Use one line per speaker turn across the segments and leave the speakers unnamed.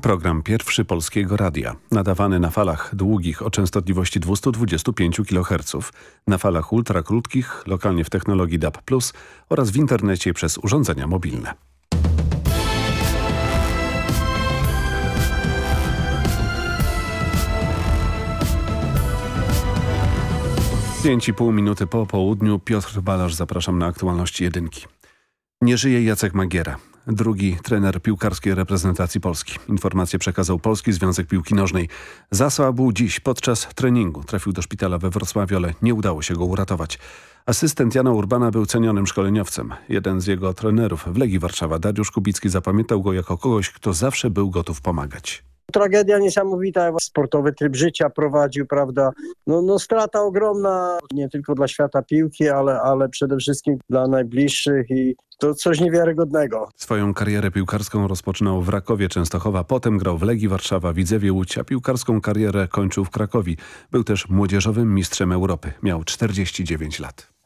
Program pierwszy Polskiego Radia, nadawany na falach długich o częstotliwości 225 kHz, na falach ultrakrótkich, lokalnie w technologii DAB+, oraz w internecie przez urządzenia mobilne. Pięć i pół minuty po południu Piotr Balasz zapraszam na aktualności jedynki. Nie żyje Jacek Magiera drugi trener piłkarskiej reprezentacji Polski. Informację przekazał Polski Związek Piłki Nożnej. Zasłabł dziś podczas treningu. Trafił do szpitala we Wrocławiu, ale nie udało się go uratować. Asystent Jana Urbana był cenionym szkoleniowcem. Jeden z jego trenerów w Legii Warszawa, Dariusz Kubicki, zapamiętał go jako kogoś, kto zawsze był gotów pomagać.
Tragedia niesamowita, sportowy tryb życia prowadził, prawda? No, no strata ogromna, nie tylko dla świata piłki, ale, ale przede wszystkim dla najbliższych i to coś niewiarygodnego.
Swoją karierę piłkarską rozpoczynał w Rakowie Częstochowa, potem grał w Legii Warszawa, Widzewie Łódź, a piłkarską karierę kończył w Krakowi. Był też młodzieżowym mistrzem Europy. Miał 49 lat.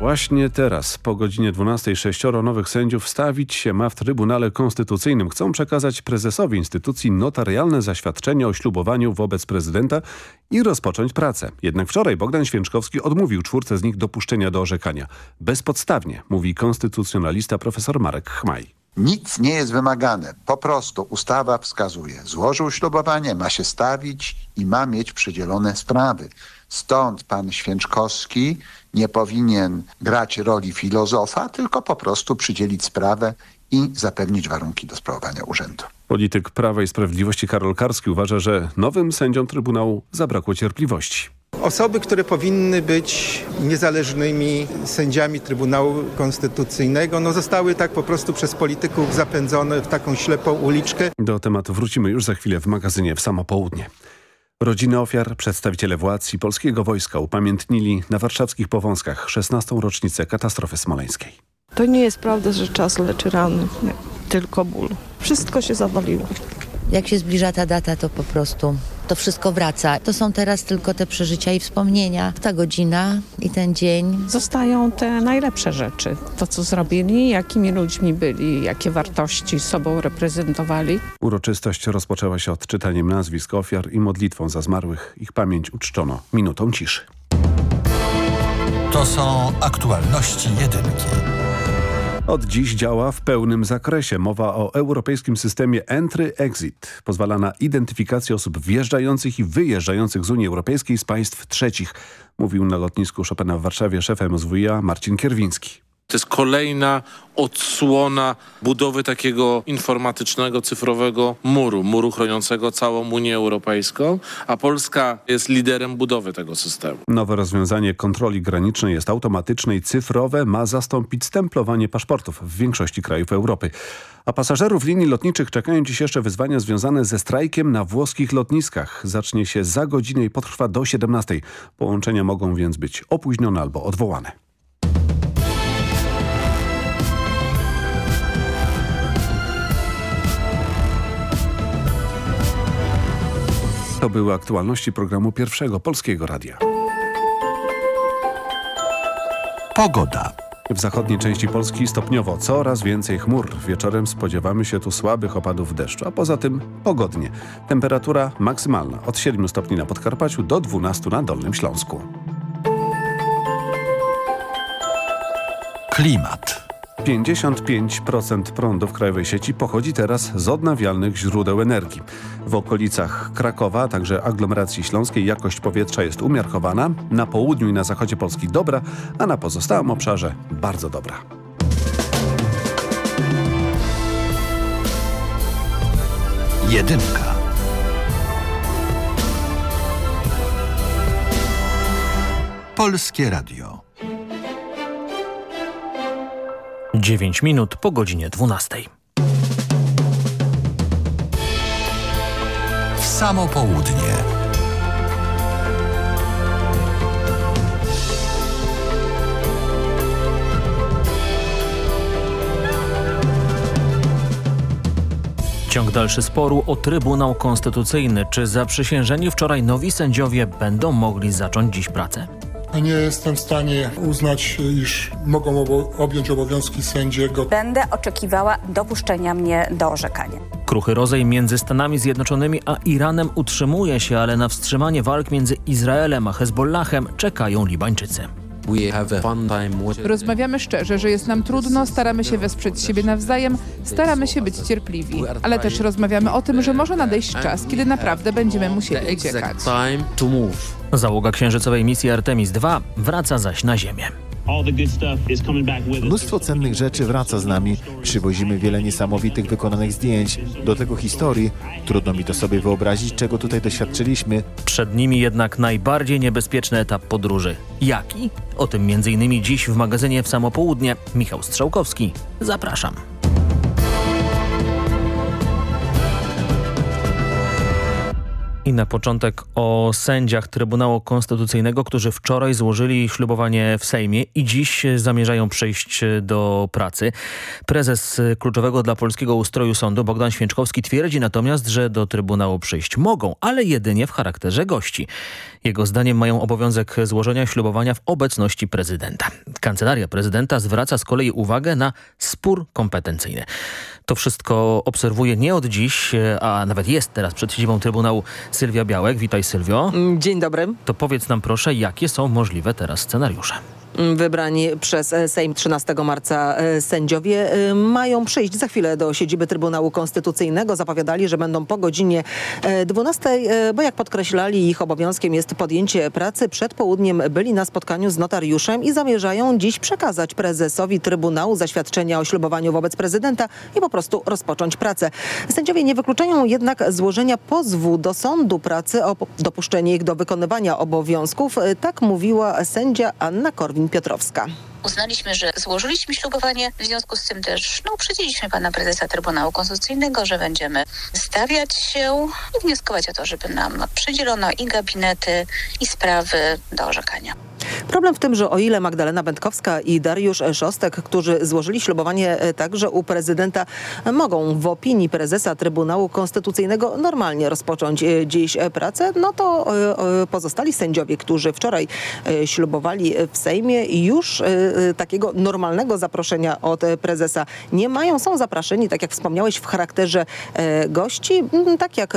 Właśnie teraz, po godzinie 12, sześcioro nowych sędziów stawić się ma w Trybunale Konstytucyjnym. Chcą przekazać prezesowi instytucji notarialne zaświadczenie o ślubowaniu wobec prezydenta i rozpocząć pracę. Jednak wczoraj Bogdan Święczkowski odmówił czwórce z nich dopuszczenia do orzekania. Bezpodstawnie, mówi konstytucjonalista profesor Marek Chmaj.
Nic nie jest wymagane. Po prostu ustawa wskazuje. Złożył ślubowanie, ma się stawić i ma mieć przydzielone sprawy. Stąd pan Święczkowski nie powinien grać roli filozofa, tylko po prostu przydzielić sprawę i zapewnić warunki do sprawowania urzędu.
Polityk Prawa i Sprawiedliwości Karol Karski uważa, że nowym sędziom Trybunału zabrakło cierpliwości.
Osoby, które powinny być niezależnymi sędziami Trybunału Konstytucyjnego, no zostały tak po prostu przez polityków zapędzone w taką ślepą uliczkę.
Do tematu wrócimy już za chwilę w magazynie w samo południe. Rodziny ofiar, przedstawiciele władz i polskiego wojska upamiętnili na warszawskich Powązkach 16. rocznicę katastrofy smoleńskiej.
To nie jest prawda, że czas leczy rany, nie, tylko ból. Wszystko się zawaliło.
Jak się zbliża ta data, to po prostu to wszystko wraca. To są teraz tylko te przeżycia i wspomnienia. Ta godzina i ten dzień.
Zostają te najlepsze rzeczy. To, co zrobili, jakimi ludźmi byli, jakie wartości sobą reprezentowali.
Uroczystość rozpoczęła się odczytaniem nazwisk ofiar i modlitwą za zmarłych. Ich pamięć uczczono minutą ciszy.
To są aktualności jedynki.
Od dziś działa w pełnym zakresie. Mowa o europejskim systemie Entry-Exit. Pozwala na identyfikację osób wjeżdżających i wyjeżdżających z Unii Europejskiej z państw trzecich. Mówił na lotnisku Chopina w Warszawie szef MSWiA Marcin Kierwiński.
To jest kolejna odsłona budowy takiego informatycznego, cyfrowego muru, muru chroniącego całą Unię Europejską, a Polska jest liderem budowy tego systemu.
Nowe rozwiązanie kontroli granicznej jest automatyczne i cyfrowe, ma zastąpić stemplowanie paszportów w większości krajów Europy. A pasażerów linii lotniczych czekają dziś jeszcze wyzwania związane ze strajkiem na włoskich lotniskach. Zacznie się za godzinę i potrwa do 17. Połączenia mogą więc być opóźnione albo odwołane. To były aktualności programu Pierwszego Polskiego Radia.
Pogoda.
W zachodniej części Polski stopniowo coraz więcej chmur. Wieczorem spodziewamy się tu słabych opadów deszczu, a poza tym pogodnie. Temperatura maksymalna od 7 stopni na Podkarpaciu do 12 na Dolnym Śląsku.
Klimat.
55% prądu w krajowej sieci pochodzi teraz z odnawialnych źródeł energii. W okolicach Krakowa, a także aglomeracji śląskiej jakość powietrza jest umiarkowana, na południu i na zachodzie Polski dobra, a na pozostałym obszarze bardzo dobra.
Jedynka. Polskie Radio.
9 minut po godzinie 12.
W samo południe.
Ciąg dalszy sporu o Trybunał Konstytucyjny. Czy zaprzysiężeni wczoraj nowi sędziowie będą mogli zacząć dziś pracę?
Nie jestem w stanie uznać, iż mogą obo objąć obowiązki sędziego.
Będę oczekiwała dopuszczenia mnie do orzekania.
Kruchy rozejm między Stanami Zjednoczonymi a Iranem utrzymuje się, ale na wstrzymanie walk między Izraelem a Hezbollahem czekają Libańczycy.
Rozmawiamy szczerze, że jest nam trudno, staramy się wesprzeć siebie nawzajem, staramy się być cierpliwi, ale też rozmawiamy o tym, że może nadejść czas, kiedy naprawdę będziemy musieli uciekać.
Załoga księżycowej misji Artemis II wraca zaś na Ziemię.
Mnóstwo cennych rzeczy wraca z nami. Przywozimy wiele niesamowitych wykonanych zdjęć. Do tego historii. Trudno mi to sobie wyobrazić, czego tutaj doświadczyliśmy.
Przed nimi jednak najbardziej niebezpieczny etap podróży. Jaki? O tym m.in. dziś w magazynie w samo południe. Michał Strzałkowski. Zapraszam. I na początek o sędziach Trybunału Konstytucyjnego, którzy wczoraj złożyli ślubowanie w Sejmie i dziś zamierzają przejść do pracy. Prezes kluczowego dla polskiego ustroju sądu Bogdan Święczkowski twierdzi natomiast, że do Trybunału przyjść mogą, ale jedynie w charakterze gości. Jego zdaniem mają obowiązek złożenia ślubowania w obecności prezydenta. Kancelaria prezydenta zwraca z kolei uwagę na spór kompetencyjny. To wszystko obserwuje nie od dziś, a nawet jest teraz przed siedzibą Trybunału Sylwia Białek. Witaj Sylwio.
Dzień dobry.
To powiedz nam proszę, jakie są możliwe teraz scenariusze?
Wybrani przez Sejm 13 marca sędziowie mają przyjść za chwilę do siedziby Trybunału Konstytucyjnego. Zapowiadali, że będą po godzinie 12, bo jak podkreślali, ich obowiązkiem jest podjęcie pracy. Przed południem byli na spotkaniu z notariuszem i zamierzają dziś przekazać prezesowi Trybunału zaświadczenia o ślubowaniu wobec prezydenta i po prostu rozpocząć pracę. Sędziowie nie wykluczają jednak złożenia pozwu do sądu pracy o dopuszczenie ich do wykonywania obowiązków. Tak mówiła sędzia Anna Korwin Piotrowska.
Uznaliśmy, że złożyliśmy ślubowanie, w związku z tym też no, uprzedziliśmy pana prezesa Trybunału Konstytucyjnego, że będziemy stawiać się i wnioskować o to, żeby nam przydzielono i gabinety, i sprawy do orzekania.
Problem w tym, że o ile Magdalena Będkowska i Dariusz Szostek, którzy złożyli ślubowanie także u prezydenta, mogą w opinii prezesa Trybunału Konstytucyjnego normalnie rozpocząć dziś pracę, no to pozostali sędziowie, którzy wczoraj ślubowali w Sejmie już takiego normalnego zaproszenia od prezesa nie mają. Są zapraszeni, tak jak wspomniałeś, w charakterze gości, tak jak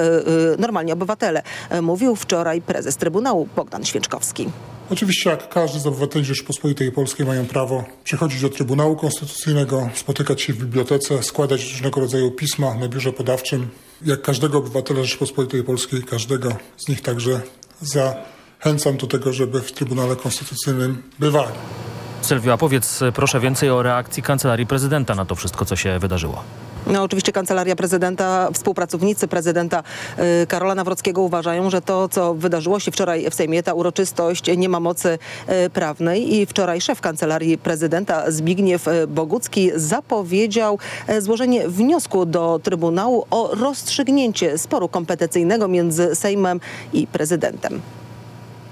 normalni obywatele. Mówił wczoraj prezes Trybunału Bogdan Święczkowski.
Oczywiście jak każdy z obywateli Rzeczypospolitej Polskiej mają prawo przychodzić do Trybunału Konstytucyjnego, spotykać się w bibliotece, składać różnego rodzaju pisma na biurze podawczym. Jak każdego obywatela Rzeczypospolitej Polskiej, każdego z nich także zachęcam do tego, żeby w Trybunale Konstytucyjnym bywali.
Sylwia, powiedz proszę więcej o reakcji Kancelarii Prezydenta na to wszystko, co się wydarzyło.
No, oczywiście Kancelaria Prezydenta, współpracownicy prezydenta y, Karola Nawrockiego uważają, że to, co wydarzyło się wczoraj w Sejmie, ta uroczystość nie ma mocy y, prawnej i wczoraj szef Kancelarii Prezydenta Zbigniew Bogucki zapowiedział y, złożenie wniosku do Trybunału o rozstrzygnięcie sporu kompetencyjnego między Sejmem i prezydentem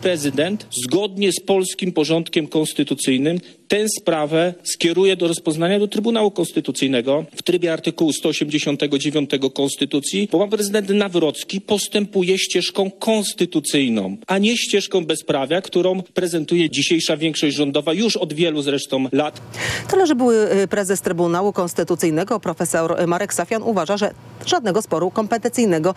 prezydent zgodnie z polskim porządkiem konstytucyjnym tę sprawę skieruje do rozpoznania do Trybunału Konstytucyjnego w trybie artykułu 189 Konstytucji, bo pan prezydent Nawrocki postępuje ścieżką konstytucyjną, a nie ścieżką bezprawia, którą prezentuje dzisiejsza większość rządowa już od wielu zresztą lat.
Tyle, że były prezes Trybunału Konstytucyjnego profesor Marek Safian uważa, że żadnego sporu kompetencyjnego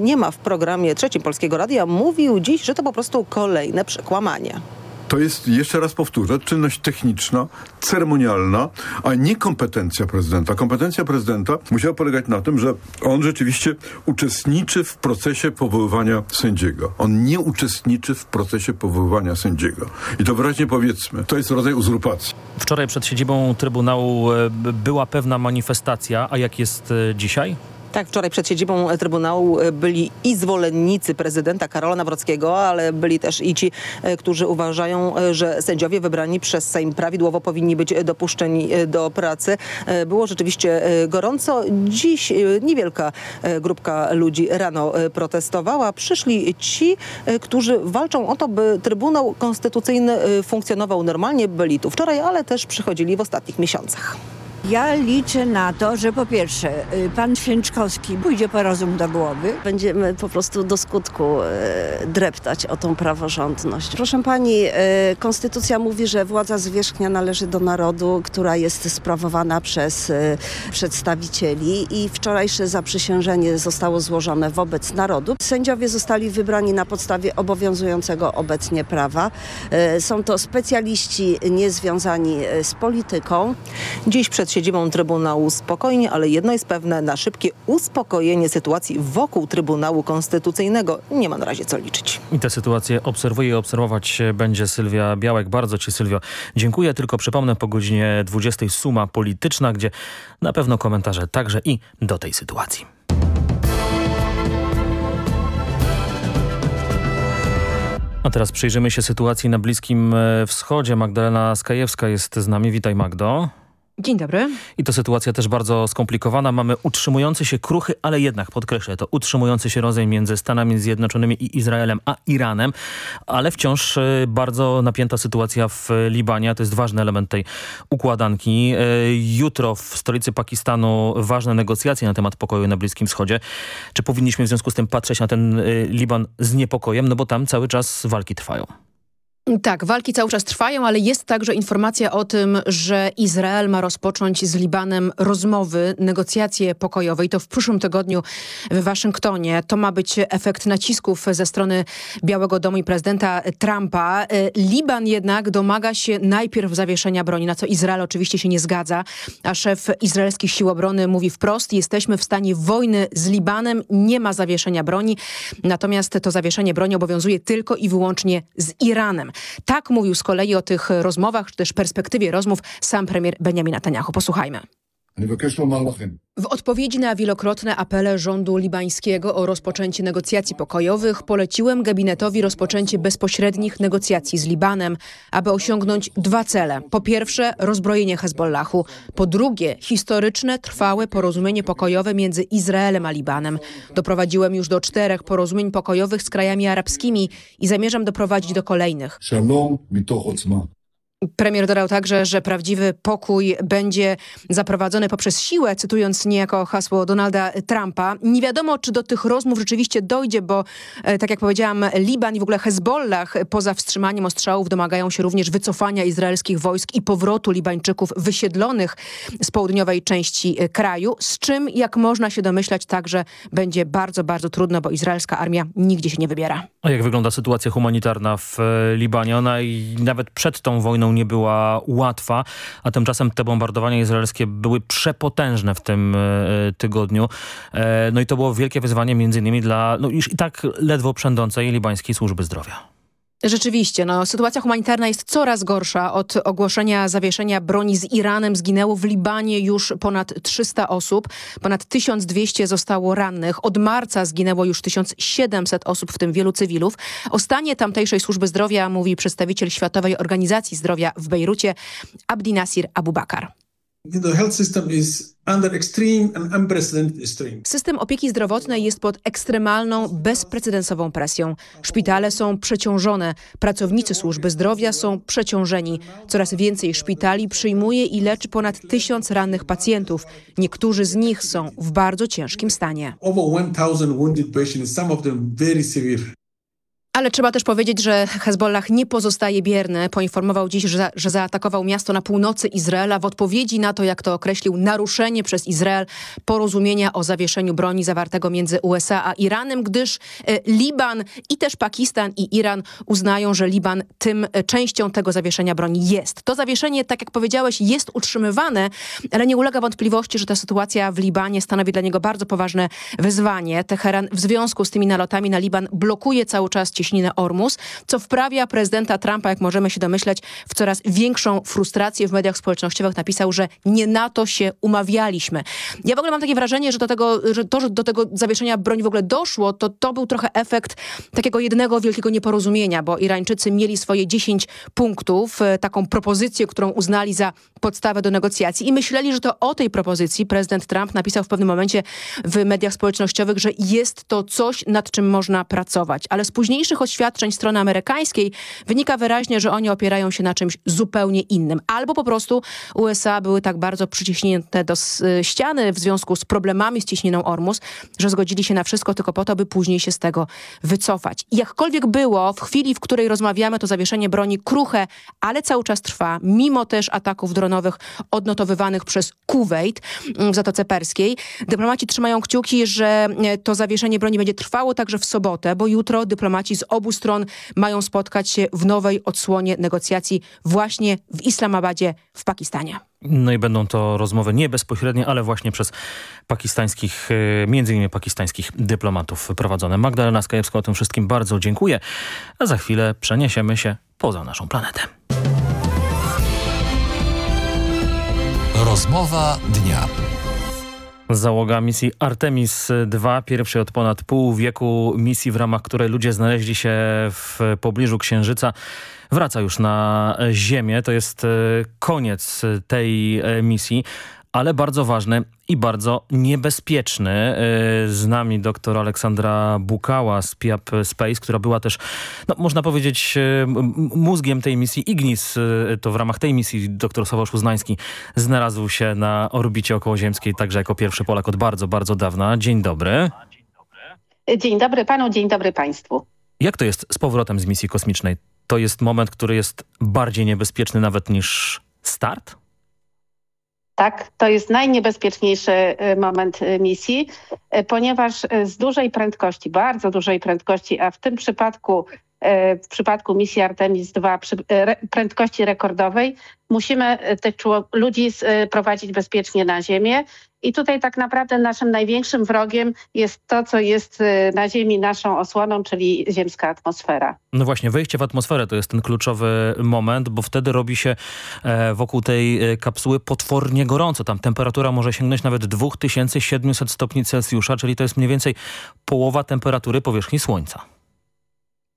nie ma w programie trzecim Polskiego Radia. Mówił dziś, że to po prostu kolejne przekłamanie.
To jest, jeszcze raz powtórzę, czynność techniczna, ceremonialna, a nie kompetencja prezydenta. Kompetencja prezydenta musiała polegać na tym, że on rzeczywiście uczestniczy w procesie powoływania sędziego. On nie uczestniczy w procesie powoływania sędziego. I to wyraźnie powiedzmy, to jest rodzaj uzurpacji.
Wczoraj przed siedzibą Trybunału była pewna manifestacja, a jak jest dzisiaj?
Tak, wczoraj przed siedzibą Trybunału byli i zwolennicy prezydenta Karola Nawrockiego, ale byli też i ci, którzy uważają, że sędziowie wybrani przez Sejm prawidłowo powinni być dopuszczeni do pracy. Było rzeczywiście gorąco. Dziś niewielka grupka ludzi rano protestowała. Przyszli ci, którzy walczą o to, by Trybunał Konstytucyjny funkcjonował normalnie. Byli tu wczoraj, ale też przychodzili w ostatnich miesiącach.
Ja liczę na to, że po pierwsze y, pan Święczkowski pójdzie po rozum do głowy.
Będziemy po prostu do skutku e, dreptać o tą praworządność. Proszę pani, e, konstytucja mówi, że władza zwierzchnia należy do narodu, która jest sprawowana przez przedstawicieli i wczorajsze zaprzysiężenie zostało złożone wobec narodu. Sędziowie zostali wybrani na podstawie obowiązującego obecnie prawa. Są to specjaliści niezwiązani z polityką.
Dziś przed siedzibą Trybunału spokojnie, ale jedno jest pewne, na szybkie uspokojenie sytuacji wokół Trybunału Konstytucyjnego nie ma na razie co liczyć.
I tę sytuację obserwuje i obserwować będzie Sylwia Białek. Bardzo Ci Sylwio dziękuję. Tylko przypomnę po godzinie 20 suma polityczna, gdzie na pewno komentarze także i do tej sytuacji. A teraz przyjrzymy się sytuacji na Bliskim e, Wschodzie. Magdalena Skajewska jest z nami. Witaj Magdo.
Dzień dobry.
I to sytuacja też bardzo skomplikowana. Mamy utrzymujący się kruchy, ale jednak podkreślę to, utrzymujący się rozejm między Stanami Zjednoczonymi i Izraelem, a Iranem, ale wciąż e, bardzo napięta sytuacja w Libanie. To jest ważny element tej układanki. E, Jutro w stolicy Pakistanu ważne negocjacje na temat pokoju na Bliskim Wschodzie. Czy powinniśmy w związku z tym patrzeć na ten e, Liban z niepokojem? No bo tam cały czas walki trwają.
Tak, walki cały czas trwają, ale jest także informacja o tym, że Izrael ma rozpocząć z Libanem rozmowy, negocjacje pokojowe i to w przyszłym tygodniu w Waszyngtonie. To ma być efekt nacisków ze strony Białego Domu i prezydenta Trumpa. E, Liban jednak domaga się najpierw zawieszenia broni, na co Izrael oczywiście się nie zgadza, a szef izraelskich sił obrony mówi wprost, jesteśmy w stanie wojny z Libanem, nie ma zawieszenia broni, natomiast to zawieszenie broni obowiązuje tylko i wyłącznie z Iranem. Tak mówił z kolei o tych rozmowach, czy też perspektywie rozmów sam premier Benjamin Netanyahu. Posłuchajmy. W odpowiedzi na wielokrotne apele rządu libańskiego o rozpoczęcie negocjacji pokojowych poleciłem gabinetowi rozpoczęcie bezpośrednich negocjacji z Libanem, aby osiągnąć dwa cele. Po pierwsze rozbrojenie Hezbollahu, po drugie historyczne, trwałe porozumienie pokojowe między Izraelem a Libanem. Doprowadziłem już do czterech porozumień pokojowych z krajami arabskimi i zamierzam doprowadzić do kolejnych. Premier dodał także, że prawdziwy pokój będzie zaprowadzony poprzez siłę, cytując niejako hasło Donalda Trumpa. Nie wiadomo, czy do tych rozmów rzeczywiście dojdzie, bo e, tak jak powiedziałam, Liban i w ogóle Hezbollah poza wstrzymaniem ostrzałów domagają się również wycofania izraelskich wojsk i powrotu Libańczyków wysiedlonych z południowej części e, kraju, z czym, jak można się domyślać, także będzie bardzo, bardzo trudno, bo izraelska armia nigdzie się nie wybiera.
A jak wygląda sytuacja humanitarna w e, Libanie? Ona i nawet przed tą wojną nie była łatwa, a tymczasem te bombardowania izraelskie były przepotężne w tym e, tygodniu. E, no i to było wielkie wyzwanie między innymi dla no już i tak ledwo przędącej libańskiej służby zdrowia.
Rzeczywiście, no, sytuacja humanitarna jest coraz gorsza. Od ogłoszenia zawieszenia broni z Iranem zginęło w Libanie już ponad 300 osób. Ponad 1200 zostało rannych. Od marca zginęło już 1700 osób, w tym wielu cywilów. O stanie tamtejszej służby zdrowia mówi przedstawiciel Światowej Organizacji Zdrowia w Bejrucie Abdi Nasir Abubakar.
System
opieki zdrowotnej jest pod ekstremalną, bezprecedensową presją. Szpitale są przeciążone, pracownicy służby zdrowia są przeciążeni. Coraz więcej szpitali przyjmuje i leczy ponad tysiąc rannych pacjentów. Niektórzy z nich są w bardzo ciężkim stanie.
Over 1000 wounded patients, some of them very severe.
Ale trzeba też powiedzieć, że Hezbollah nie pozostaje bierny. Poinformował dziś, że, że zaatakował miasto na północy Izraela w odpowiedzi na to, jak to określił, naruszenie przez Izrael porozumienia o zawieszeniu broni zawartego między USA a Iranem, gdyż e, Liban i też Pakistan i Iran uznają, że Liban tym e, częścią tego zawieszenia broni jest. To zawieszenie, tak jak powiedziałeś, jest utrzymywane, ale nie ulega wątpliwości, że ta sytuacja w Libanie stanowi dla niego bardzo poważne wyzwanie. Teheran w związku z tymi nalotami na Liban blokuje cały czas cieśninę Ormus, co wprawia prezydenta Trumpa, jak możemy się domyśleć, w coraz większą frustrację w mediach społecznościowych. Napisał, że nie na to się umawialiśmy. Ja w ogóle mam takie wrażenie, że, do tego, że to, że do tego zawieszenia broni w ogóle doszło, to to był trochę efekt takiego jednego wielkiego nieporozumienia, bo Irańczycy mieli swoje 10 punktów, e, taką propozycję, którą uznali za podstawę do negocjacji i myśleli, że to o tej propozycji prezydent Trump napisał w pewnym momencie w mediach społecznościowych, że jest to coś, nad czym można pracować. Ale z późniejszych wcześniejszych oświadczeń strony amerykańskiej wynika wyraźnie, że oni opierają się na czymś zupełnie innym. Albo po prostu USA były tak bardzo przyciśnięte do ściany w związku z problemami z ciśniną Ormus, że zgodzili się na wszystko tylko po to, by później się z tego wycofać. Jakkolwiek było, w chwili, w której rozmawiamy, to zawieszenie broni kruche, ale cały czas trwa, mimo też ataków dronowych odnotowywanych przez Kuwait w Zatoce Perskiej. Dyplomaci trzymają kciuki, że to zawieszenie broni będzie trwało także w sobotę, bo jutro dyplomaci z obu stron mają spotkać się w nowej odsłonie negocjacji właśnie w Islamabadzie w Pakistanie.
No i będą to rozmowy nie bezpośrednie, ale właśnie przez pakistańskich, e, między innymi pakistańskich dyplomatów prowadzone. Magdalena Skajewska o tym wszystkim bardzo dziękuję, a za chwilę przeniesiemy się poza naszą planetę.
Rozmowa dnia.
Załoga misji Artemis II, pierwszej od ponad pół wieku misji, w ramach której ludzie znaleźli się w pobliżu Księżyca, wraca już na Ziemię. To jest e, koniec tej e, misji ale bardzo ważny i bardzo niebezpieczny. E, z nami doktor Aleksandra Bukała z PIAP Space, która była też, no, można powiedzieć, mózgiem tej misji. Ignis, to w ramach tej misji doktor Sławosz Uznański znalazł się na orbicie okołoziemskiej, także jako pierwszy Polak od bardzo, bardzo dawna. Dzień dobry.
Dzień dobry panu, dzień dobry państwu.
Jak to jest z powrotem z misji kosmicznej? to jest moment, który jest bardziej niebezpieczny nawet niż start?
Tak, to jest najniebezpieczniejszy y, moment y, misji, y, ponieważ z dużej prędkości, bardzo dużej prędkości, a w tym przypadku w przypadku misji Artemis II przy prędkości rekordowej musimy tych ludzi prowadzić bezpiecznie na Ziemię i tutaj tak naprawdę naszym największym wrogiem jest to, co jest y, na Ziemi naszą osłoną, czyli ziemska atmosfera.
No właśnie, wejście w atmosferę to jest ten kluczowy moment, bo wtedy robi się e, wokół tej e, kapsuły potwornie gorąco. Tam temperatura może sięgnąć nawet 2700 stopni Celsjusza, czyli to jest mniej więcej połowa temperatury powierzchni Słońca.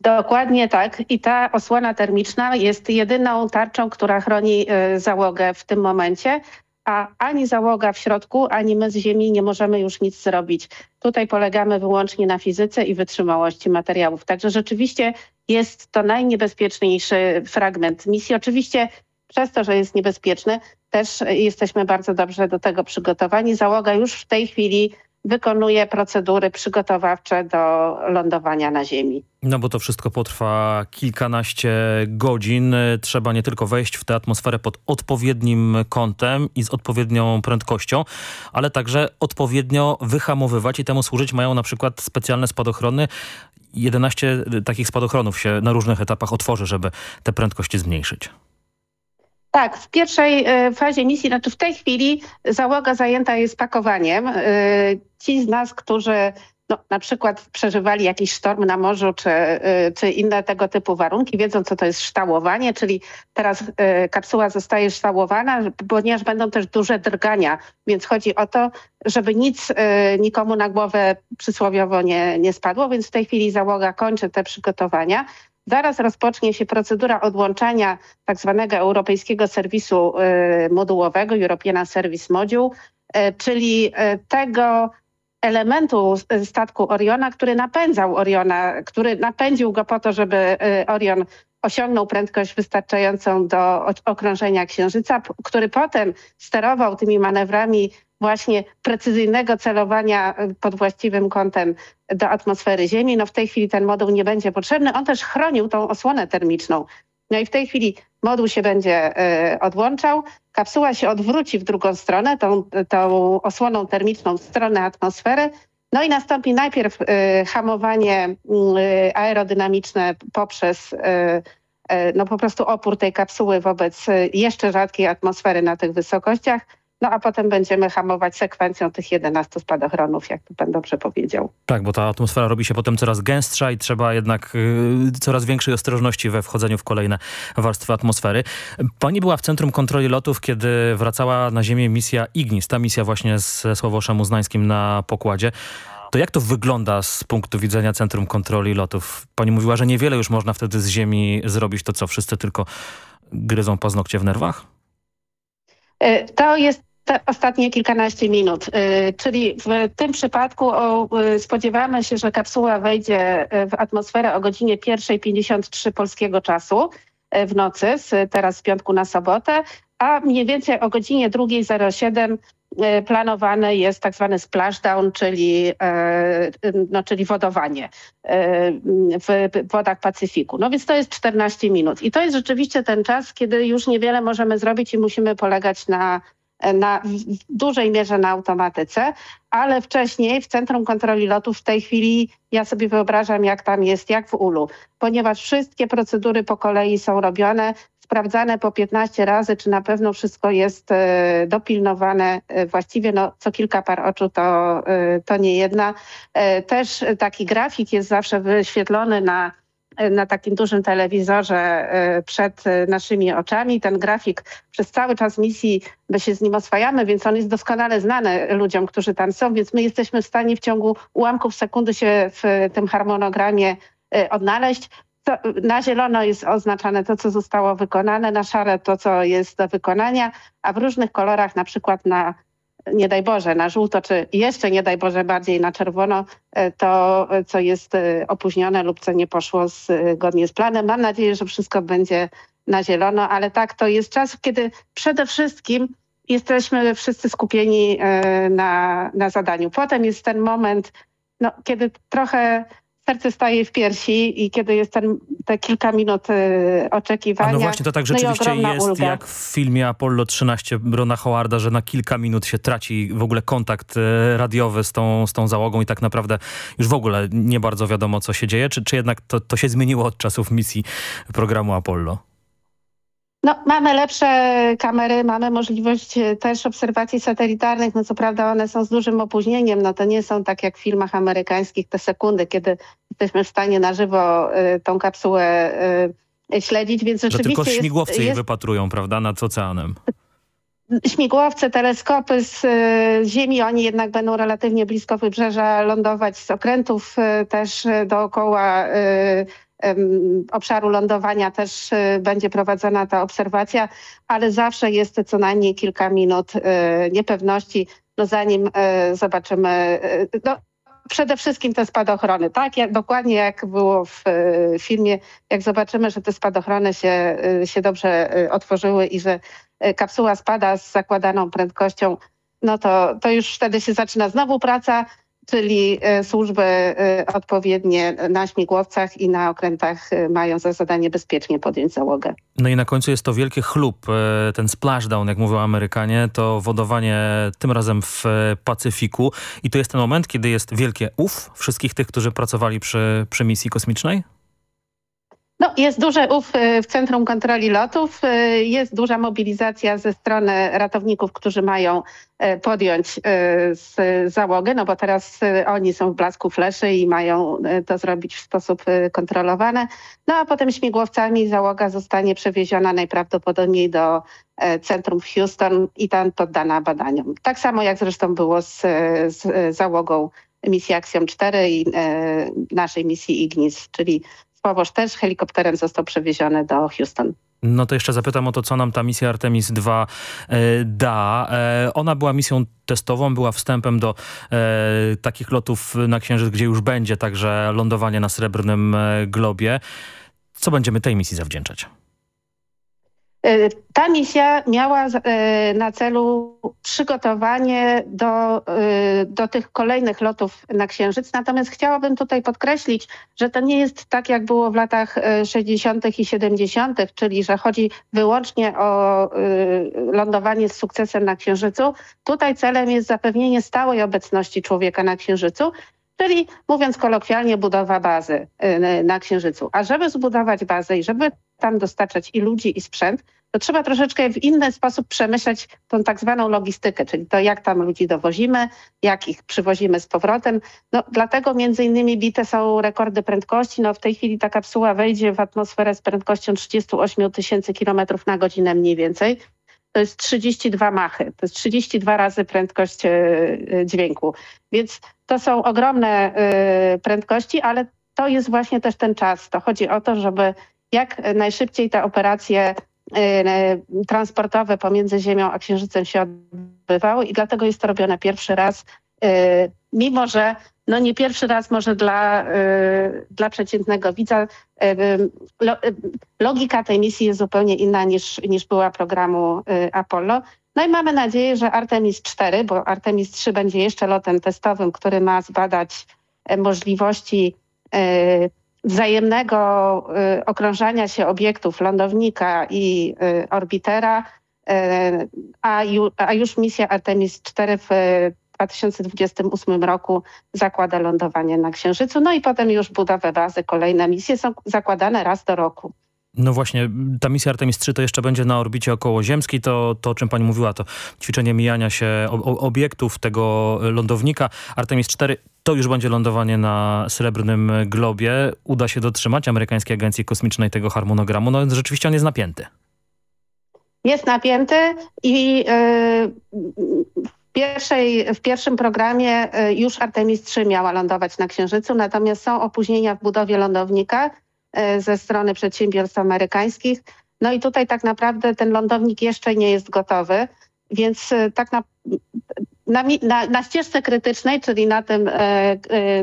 Dokładnie tak. I ta osłona termiczna jest jedyną tarczą, która chroni y, załogę w tym momencie a ani załoga w środku, ani my z Ziemi nie możemy już nic zrobić. Tutaj polegamy wyłącznie na fizyce i wytrzymałości materiałów. Także rzeczywiście jest to najniebezpieczniejszy fragment misji. Oczywiście przez to, że jest niebezpieczny, też jesteśmy bardzo dobrze do tego przygotowani. Załoga już w tej chwili wykonuje procedury przygotowawcze do lądowania na Ziemi.
No bo to wszystko potrwa kilkanaście godzin. Trzeba nie tylko wejść w tę atmosferę pod odpowiednim kątem i z odpowiednią prędkością, ale także odpowiednio wyhamowywać i temu służyć mają na przykład specjalne spadochrony. 11 takich spadochronów się na różnych etapach otworzy, żeby te prędkości zmniejszyć.
Tak, w pierwszej e, fazie misji, znaczy w tej chwili załoga zajęta jest pakowaniem. E, ci z nas, którzy no, na przykład przeżywali jakiś sztorm na morzu czy, e, czy inne tego typu warunki, wiedzą co to jest ształowanie, czyli teraz kapsuła zostaje ształowana, ponieważ będą też duże drgania, więc chodzi o to, żeby nic nikomu na głowę przysłowiowo nie, nie spadło, więc w tej chwili załoga kończy te przygotowania. Zaraz rozpocznie się procedura odłączania tak zwanego europejskiego serwisu y, modułowego, European Service Module, y, czyli y, tego elementu statku Oriona, który napędzał Oriona, który napędził go po to, żeby Orion osiągnął prędkość wystarczającą do okrążenia Księżyca, który potem sterował tymi manewrami właśnie precyzyjnego celowania y, pod właściwym kątem do atmosfery Ziemi. No w tej chwili ten moduł nie będzie potrzebny. On też chronił tą osłonę termiczną. No i w tej chwili moduł się będzie y, odłączał, kapsuła się odwróci w drugą stronę, tą, tą osłoną termiczną w stronę atmosfery, no i nastąpi najpierw y, hamowanie y, aerodynamiczne poprzez no po prostu opór tej kapsuły wobec jeszcze rzadkiej atmosfery na tych wysokościach, no a potem będziemy hamować sekwencją tych 11 spadochronów, jak tu pan dobrze powiedział.
Tak, bo ta atmosfera robi się potem coraz gęstsza i trzeba jednak y, coraz większej ostrożności we wchodzeniu w kolejne warstwy atmosfery. Pani była w Centrum Kontroli Lotów, kiedy wracała na Ziemię misja Ignis, ta misja właśnie ze Sławoszem Uznańskim na pokładzie. To jak to wygląda z punktu widzenia Centrum Kontroli Lotów? Pani mówiła, że niewiele już można wtedy z Ziemi zrobić. To co, wszyscy tylko gryzą paznokcie w nerwach?
Y, to jest te ostatnie kilkanaście minut. Y, Czyli w tym przypadku y, spodziewamy się, że kapsuła wejdzie y, w atmosferę o godzinie 1.53 polskiego czasu w nocy, z, teraz z piątku na sobotę, a mniej więcej o godzinie 2.07 y, planowany jest tak zwany splashdown, czyli, no, czyli wodowanie w wodach Pacyfiku. No więc to jest 14 minut i to jest rzeczywiście ten czas, kiedy już niewiele możemy zrobić i musimy polegać na na, w dużej mierze na automatyce, ale wcześniej w Centrum Kontroli Lotów w tej chwili ja sobie wyobrażam, jak tam jest, jak w ULU, ponieważ wszystkie procedury po kolei są robione, sprawdzane po 15 razy, czy na pewno wszystko jest e, dopilnowane e, właściwie, no co kilka par oczu to, e, to nie jedna. Też taki grafik jest zawsze wyświetlony na na takim dużym telewizorze e, przed e, naszymi oczami. Ten grafik przez cały czas misji, my się z nim oswajamy, więc on jest doskonale znany ludziom, którzy tam są, więc my jesteśmy w stanie w ciągu ułamków sekundy się w tym harmonogramie e, odnaleźć. Na zielono jest oznaczane to, co zostało wykonane, na szare to, co jest do wykonania, a w różnych kolorach, na przykład na nie daj Boże, na żółto, czy jeszcze nie daj Boże bardziej na czerwono, e, to e, co jest e, opóźnione lub co nie poszło zgodnie z planem. Mam nadzieję, że wszystko będzie na zielono, ale tak, to jest czas, kiedy przede wszystkim jesteśmy wszyscy skupieni na, na zadaniu. Potem jest ten moment, no, kiedy trochę serce staje w piersi i kiedy jest ten, te kilka minut y, oczekiwania.
A no właśnie, to tak rzeczywiście
no
jest
ulga.
jak w filmie Apollo 13 Brona Howarda, że na kilka minut się traci w ogóle kontakt y, radiowy z tą, z tą załogą i tak naprawdę już w ogóle nie bardzo wiadomo, co się dzieje. Czy, czy jednak to, to się zmieniło od czasów misji programu Apollo?
No, mamy lepsze kamery, mamy możliwość e, też obserwacji satelitarnych. No co prawda one są z dużym opóźnieniem, no to nie są tak jak w filmach amerykańskich te sekundy, kiedy jesteśmy w stanie na żywo y, tą kapsułę y, śledzić, więc
tylko śmigłowce
jest,
je
jest
wypatrują, prawda, nad oceanem.
śmigłowce, teleskopy z y, Ziemi, oni jednak będą relatywnie blisko wybrzeża lądować z okrętów też dookoła obszaru lądowania też y, będzie prowadzona ta obserwacja, ale zawsze jest co najmniej kilka minut y, niepewności, no zanim y, zobaczymy, no, przede wszystkim te spadochrony, tak? Jak, dokładnie jak było w y, filmie, jak zobaczymy, że te spadochrony się, się dobrze otworzyły i że kapsuła spada z zakładaną prędkością, no to, to już wtedy się zaczyna znowu praca, czyli y, służby y, odpowiednie na śmigłowcach i na okrętach y, mają za zadanie bezpiecznie podjąć załogę.
No i na końcu jest to wielki chlub, e, ten splashdown, jak mówią Amerykanie, to wodowanie tym razem w e, Pacyfiku. I to jest ten moment, kiedy jest wielkie uf wszystkich tych, którzy pracowali przy, przy misji kosmicznej?
No, jest duży ów y, w Centrum Kontroli Lotów, y, jest duża mobilizacja ze strony ratowników, którzy mają y, podjąć załogę, no bo teraz oni są w blasku fleszy i mają to zrobić w sposób kontrolowany. No a potem śmigłowcami załoga zostanie przewieziona najprawdopodobniej do e, centrum w Houston i tam poddana badaniom. Tak samo jak zresztą było z, z załogą misji Axiom 4 i e, naszej misji Ignis, czyli Sławosz też helikopterem został przewieziony do Houston.
No to jeszcze zapytam o to, co nam ta misja Artemis II e, da. E, ona była misją testową, była wstępem do e, takich lotów na Księżyc, gdzie już będzie także lądowanie na Srebrnym Globie. Co będziemy tej misji zawdzięczać?
Y, Ta misja miała y, na celu przygotowanie do, y, do tych kolejnych lotów na Księżyc. Natomiast chciałabym tutaj podkreślić, że to nie jest tak, jak było w latach y, 60. i 70., czyli że chodzi wyłącznie o lądowanie z sukcesem na Księżycu. Tutaj celem jest zapewnienie stałej obecności człowieka na Księżycu, czyli mówiąc kolokwialnie budowa bazy na Księżycu. A żeby zbudować bazę i żeby tam dostarczać i ludzi, i sprzęt, to trzeba troszeczkę w inny sposób przemyśleć tą tak zwaną logistykę, czyli to jak tam ludzi dowozimy, jak ich przywozimy z powrotem. No, dlatego między innymi bite są rekordy prędkości. No, w tej chwili ta kapsuła wejdzie w atmosferę z prędkością 38 tysięcy kilometrów na godzinę mniej więcej. To jest 32 machy, to jest 32 razy prędkość e, e, dźwięku. Więc to są ogromne e, prędkości, ale to jest właśnie też ten czas. To chodzi o to, żeby jak najszybciej te operacje transportowe pomiędzy Ziemią a Księżycem się odbywały i dlatego jest to robione pierwszy raz, mimo że no nie pierwszy raz może dla, dla przeciętnego widza. Logika tej misji jest zupełnie inna niż, niż była programu Apollo. No i mamy nadzieję, że Artemis 4, bo Artemis 3 będzie jeszcze lotem testowym, który ma zbadać możliwości wzajemnego okrążania się obiektów lądownika i orbitera, a, ju, a już misja Artemis 4 w 2028 roku zakłada lądowanie na Księżycu, no i potem już budowę bazy, kolejne misje są zakładane raz do roku.
No właśnie, ta misja Artemis 3 to jeszcze będzie na orbicie okołoziemskiej, to, to o czym pani mówiła, to ćwiczenie mijania się obiektów tego lądownika. Artemis 4 to już będzie lądowanie na Srebrnym Globie. Uda się dotrzymać amerykańskiej agencji kosmicznej tego harmonogramu. No rzeczywiście on jest napięty.
Jest napięty i yy, pierwszej, w pierwszym programie już Artemis 3 miała lądować na Księżycu, natomiast są opóźnienia w budowie lądownika ze strony przedsiębiorstw amerykańskich. No i tutaj tak naprawdę ten lądownik jeszcze nie jest gotowy, więc tak na, na, na, na ścieżce krytycznej, czyli na tym,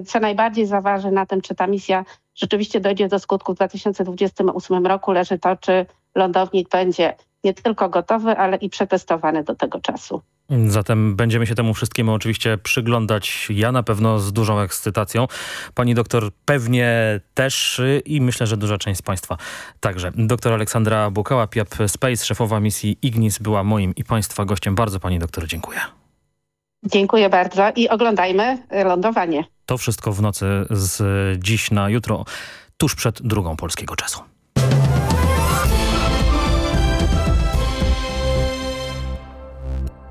co najbardziej zaważy na tym, czy ta misja rzeczywiście dojdzie do skutku w 2028 roku, leży to, czy lądownik będzie nie tylko gotowy, ale i przetestowany do tego czasu.
Zatem będziemy się temu wszystkiemu oczywiście przyglądać. Ja na pewno z dużą ekscytacją. Pani doktor pewnie też i myślę, że duża część z Państwa także. Doktor Aleksandra Bukała, PIAP Space, szefowa misji Ignis była moim i Państwa gościem. Bardzo Pani doktor dziękuję.
Dziękuję bardzo i oglądajmy lądowanie.
To wszystko w nocy z dziś na jutro, tuż przed drugą polskiego czasu.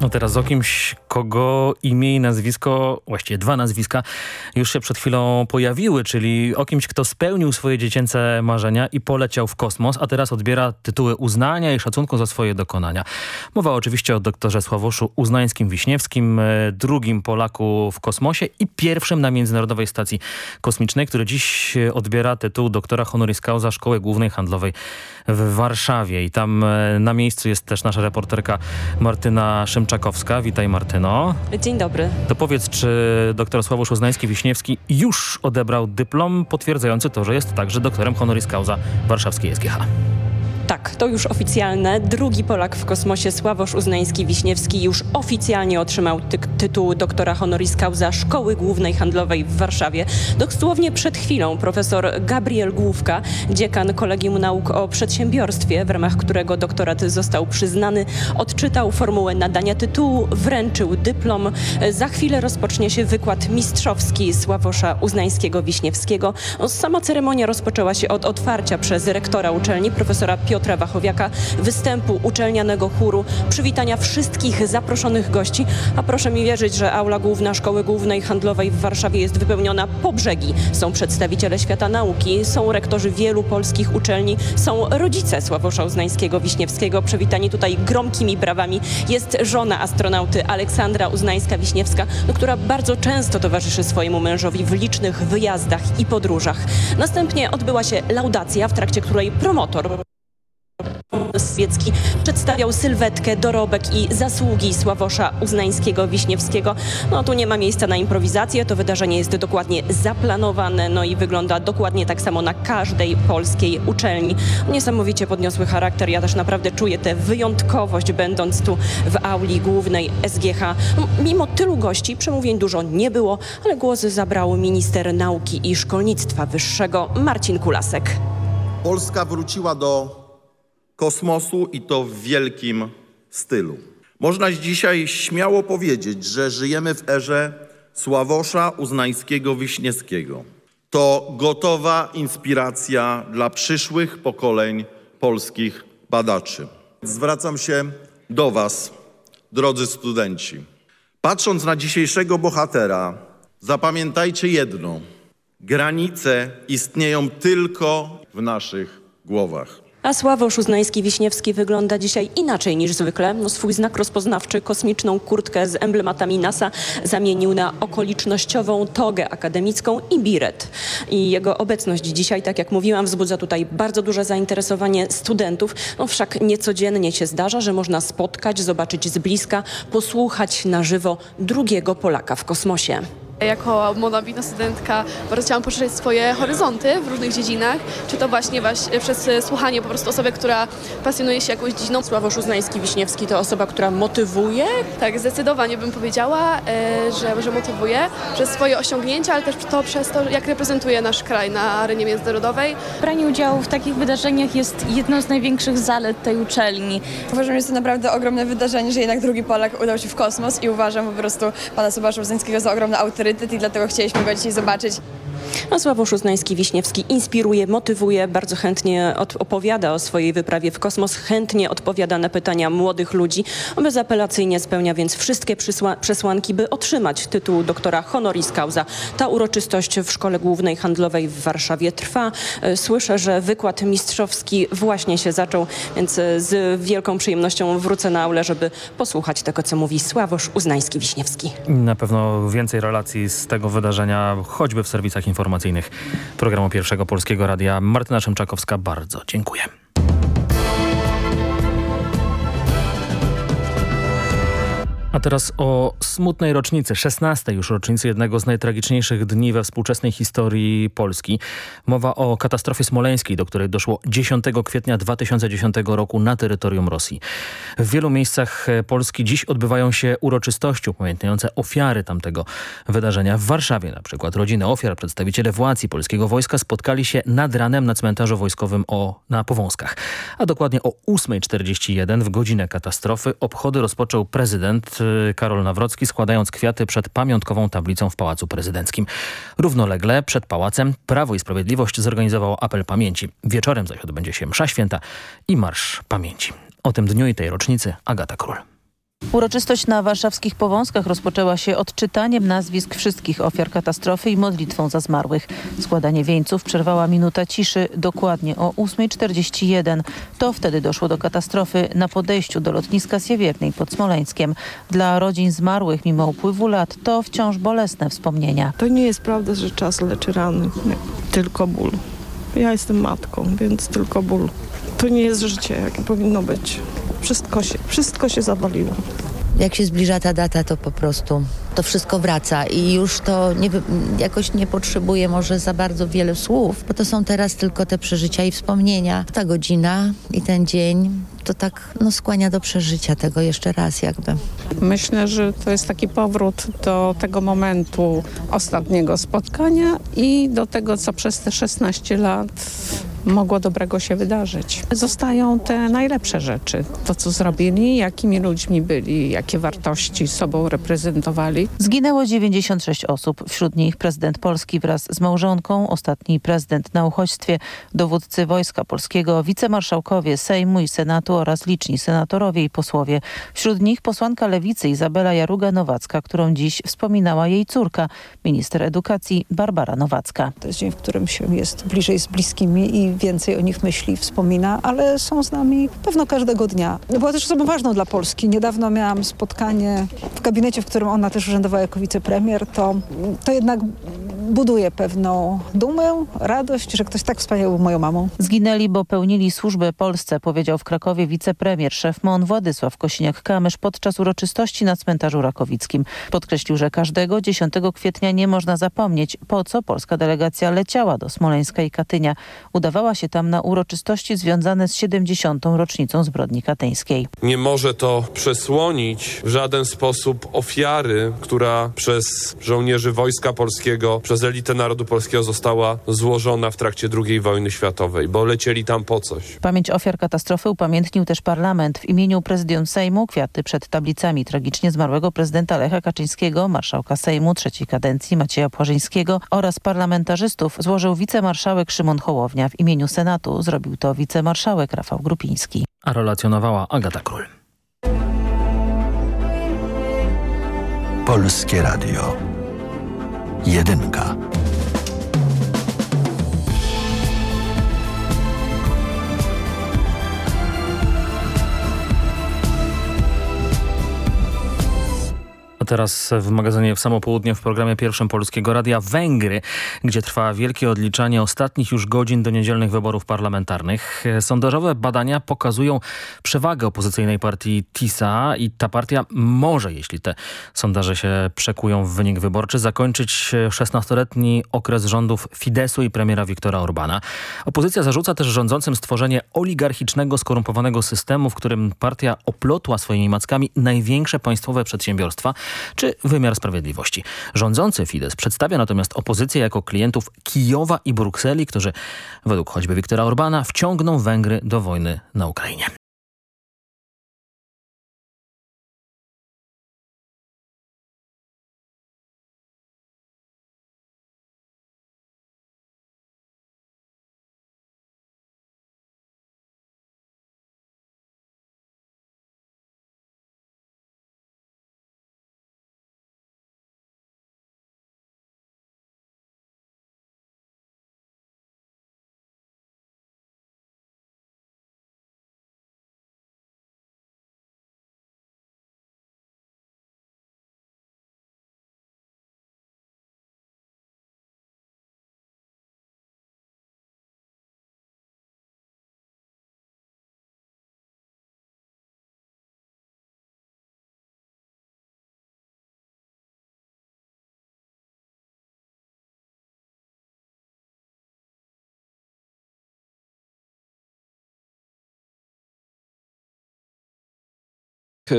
Teraz o kimś, kogo imię i nazwisko, właściwie dwa nazwiska, już się przed chwilą pojawiły, czyli o kimś, kto spełnił swoje dziecięce marzenia i poleciał w kosmos, a teraz odbiera tytuły uznania i szacunku za swoje dokonania. Mowa oczywiście o doktorze Sławoszu Uznańskim-Wiśniewskim, drugim Polaku w kosmosie i pierwszym na Międzynarodowej Stacji Kosmicznej, który dziś odbiera tytuł doktora honoris causa Szkoły Głównej Handlowej w Warszawie. I tam na miejscu jest też nasza reporterka Martyna Szymczak Czakowska. Witaj Martyno.
Dzień dobry.
To powiedz, czy dr Sławosz Uznański-Wiśniewski już odebrał dyplom potwierdzający to, że jest także doktorem honoris causa warszawskiej SGH?
Tak, to już oficjalne. Drugi Polak w kosmosie, Sławosz Uznański-Wiśniewski, już oficjalnie otrzymał ty tytuł doktora honoris causa Szkoły Głównej Handlowej w Warszawie. Dosłownie przed chwilą profesor Gabriel Główka, dziekan Kolegium Nauk o Przedsiębiorstwie, w ramach którego doktorat został przyznany, odczytał formułę nadania tytułu, wręczył dyplom. Za chwilę rozpocznie się wykład mistrzowski Sławosza Uznańskiego-Wiśniewskiego. Sama ceremonia rozpoczęła się od otwarcia przez rektora uczelni, profesora Piotra Piotra Wachowiaka, występu uczelnianego chóru, przywitania wszystkich zaproszonych gości. A proszę mi wierzyć, że aula główna Szkoły Głównej Handlowej w Warszawie jest wypełniona po brzegi. Są przedstawiciele świata nauki, są rektorzy wielu polskich uczelni, są rodzice Sławosza Uznańskiego-Wiśniewskiego, przywitani tutaj gromkimi brawami. Jest żona astronauty Aleksandra Uznańska-Wiśniewska, która bardzo często towarzyszy swojemu mężowi w licznych wyjazdach i podróżach. Następnie odbyła się laudacja, w trakcie której promotor Swiecki przedstawiał sylwetkę, dorobek i zasługi Sławosza Uznańskiego-Wiśniewskiego. No tu nie ma miejsca na improwizację, to wydarzenie jest dokładnie zaplanowane, no i wygląda dokładnie tak samo na każdej polskiej uczelni. Niesamowicie podniosły charakter, ja też naprawdę czuję tę wyjątkowość będąc tu w auli głównej SGH. Mimo tylu gości przemówień dużo nie było, ale głos zabrał minister nauki i szkolnictwa wyższego Marcin Kulasek.
Polska wróciła do kosmosu i to w wielkim stylu. Można dzisiaj śmiało powiedzieć, że żyjemy w erze Sławosza Uznańskiego-Wiśniewskiego. To gotowa inspiracja dla przyszłych pokoleń polskich badaczy. Zwracam się do Was, drodzy studenci. Patrząc na dzisiejszego bohatera, zapamiętajcie jedno. Granice istnieją tylko w naszych głowach.
A Sławosz Uznański-Wiśniewski wygląda dzisiaj inaczej niż zwykle. No, swój znak rozpoznawczy, kosmiczną kurtkę z emblematami NASA zamienił na okolicznościową togę akademicką i biret. I jego obecność dzisiaj, tak jak mówiłam, wzbudza tutaj bardzo duże zainteresowanie studentów. No wszak niecodziennie się zdarza, że można spotkać, zobaczyć z bliska, posłuchać na żywo drugiego Polaka w kosmosie.
Jako młoda studentka bardzo chciałam poszerzyć swoje horyzonty w różnych dziedzinach, czy to właśnie, właśnie przez słuchanie po prostu osoby, która pasjonuje się jakąś dziedziną.
Sławosz Uznański-Wiśniewski to osoba, która motywuje?
Tak, zdecydowanie bym powiedziała, e, że, że motywuje przez swoje osiągnięcia, ale też to przez to, jak reprezentuje nasz kraj na arenie międzynarodowej.
Branie udziału w takich wydarzeniach jest jedną z największych zalet tej uczelni.
Uważam, że jest to naprawdę ogromne wydarzenie, że jednak drugi Polak udał się w kosmos i uważam po prostu pana Sławosza Uznańskiego za ogromny autorytet i dlatego chcieliśmy go dzisiaj zobaczyć.
A Sławosz Uznański-Wiśniewski inspiruje, motywuje, bardzo chętnie opowiada o swojej wyprawie w kosmos, chętnie odpowiada na pytania młodych ludzi. Bezapelacyjnie spełnia więc wszystkie przesłanki, by otrzymać tytuł doktora honoris causa. Ta uroczystość w Szkole Głównej Handlowej w Warszawie trwa. Słyszę, że wykład mistrzowski właśnie się zaczął, więc z wielką przyjemnością wrócę na aulę, żeby posłuchać tego, co mówi Sławosz Uznański-Wiśniewski.
Na pewno więcej relacji z tego wydarzenia, choćby w serwisach informacyjnych programu Pierwszego Polskiego Radia. Martyna Szymczakowska, bardzo dziękuję. A teraz o smutnej rocznicy, 16 już rocznicy jednego z najtragiczniejszych dni we współczesnej historii Polski. Mowa o katastrofie smoleńskiej, do której doszło 10 kwietnia 2010 roku na terytorium Rosji. W wielu miejscach Polski dziś odbywają się uroczystości upamiętniające ofiary tamtego wydarzenia. W Warszawie na przykład rodziny ofiar, przedstawiciele władz i polskiego wojska spotkali się nad ranem na cmentarzu wojskowym o, na Powązkach. A dokładnie o 8.41 w godzinę katastrofy obchody rozpoczął prezydent Karol Nawrocki składając kwiaty przed pamiątkową tablicą w Pałacu Prezydenckim. Równolegle przed pałacem Prawo i Sprawiedliwość zorganizowało apel pamięci. Wieczorem zaś odbędzie się msza święta i Marsz Pamięci. O tym dniu i tej rocznicy Agata Król.
Uroczystość na warszawskich Powązkach rozpoczęła się odczytaniem nazwisk wszystkich ofiar katastrofy i modlitwą za zmarłych. Składanie wieńców przerwała minuta ciszy dokładnie o 8.41. To wtedy doszło do katastrofy na podejściu do lotniska Siewiernej pod Smoleńskiem. Dla rodzin zmarłych mimo upływu lat to wciąż bolesne wspomnienia.
To nie jest prawda, że czas leczy rany. Nie. Tylko ból. Ja jestem matką, więc tylko ból. To nie jest życie, jakie powinno być. Wszystko się, wszystko się zawaliło.
Jak się zbliża ta data, to po prostu to wszystko wraca i już to nie, jakoś nie potrzebuje może za bardzo wiele słów, bo to są teraz tylko te przeżycia i wspomnienia. Ta godzina i ten dzień to tak no, skłania do przeżycia tego jeszcze raz jakby.
Myślę, że to jest taki powrót do tego momentu ostatniego spotkania i do tego, co przez te 16 lat mogło dobrego się wydarzyć. Zostają te najlepsze rzeczy. To, co zrobili, jakimi ludźmi byli, jakie wartości sobą reprezentowali.
Zginęło 96 osób, wśród nich prezydent Polski wraz z małżonką, ostatni prezydent na uchodźstwie, dowódcy Wojska Polskiego, wicemarszałkowie Sejmu i Senatu oraz liczni senatorowie i posłowie. Wśród nich posłanka Lewicy Izabela Jaruga-Nowacka, którą dziś wspominała jej córka, minister edukacji Barbara Nowacka.
To jest dzień, w którym się jest bliżej z bliskimi i więcej o nich myśli, wspomina, ale są z nami pewno każdego dnia. Była też osobą ważną dla Polski. Niedawno miałam spotkanie w gabinecie, w którym ona też urzędowała jako wicepremier. To, to jednak buduje pewną dumę, radość, że ktoś tak wspaniały był moją mamą.
Zginęli, bo pełnili służbę Polsce, powiedział w Krakowie wicepremier, szef MON Władysław Kosiniak-Kamysz podczas uroczystości na cmentarzu rakowickim. Podkreślił, że każdego 10 kwietnia nie można zapomnieć, po co polska delegacja leciała do Smoleńska i Katynia. Udawała się tam na uroczystości związane z 70. rocznicą zbrodni katyńskiej.
Nie może to przesłonić w żaden sposób ofiary, która przez żołnierzy Wojska Polskiego, przez elitę narodu polskiego została złożona w trakcie II wojny światowej, bo lecieli tam po coś.
Pamięć ofiar katastrofy upamiętnił też parlament. W imieniu prezydium Sejmu kwiaty przed tablicami tragicznie zmarłego prezydenta Lecha Kaczyńskiego, marszałka Sejmu trzeciej kadencji Macieja Płażyńskiego oraz parlamentarzystów złożył wicemarszałek Szymon Hołownia. W imieniu Senatu zrobił to wicemarszałek Rafał Grupiński.
A relacjonowała Agata Król.
Polskie Radio. Jedynka.
Teraz w magazynie w samo południe w programie pierwszym Polskiego Radia Węgry, gdzie trwa wielkie odliczanie ostatnich już godzin do niedzielnych wyborów parlamentarnych. Sondażowe badania pokazują przewagę opozycyjnej partii TISA i ta partia może, jeśli te sondaże się przekują w wynik wyborczy, zakończyć 16-letni okres rządów Fidesu i premiera Viktora Orbana. Opozycja zarzuca też rządzącym stworzenie oligarchicznego, skorumpowanego systemu, w którym partia oplotła swoimi mackami największe państwowe przedsiębiorstwa czy wymiar sprawiedliwości. Rządzący Fidesz przedstawia natomiast opozycję jako klientów Kijowa i Brukseli, którzy według choćby Viktora Orbana wciągną Węgry do wojny na Ukrainie.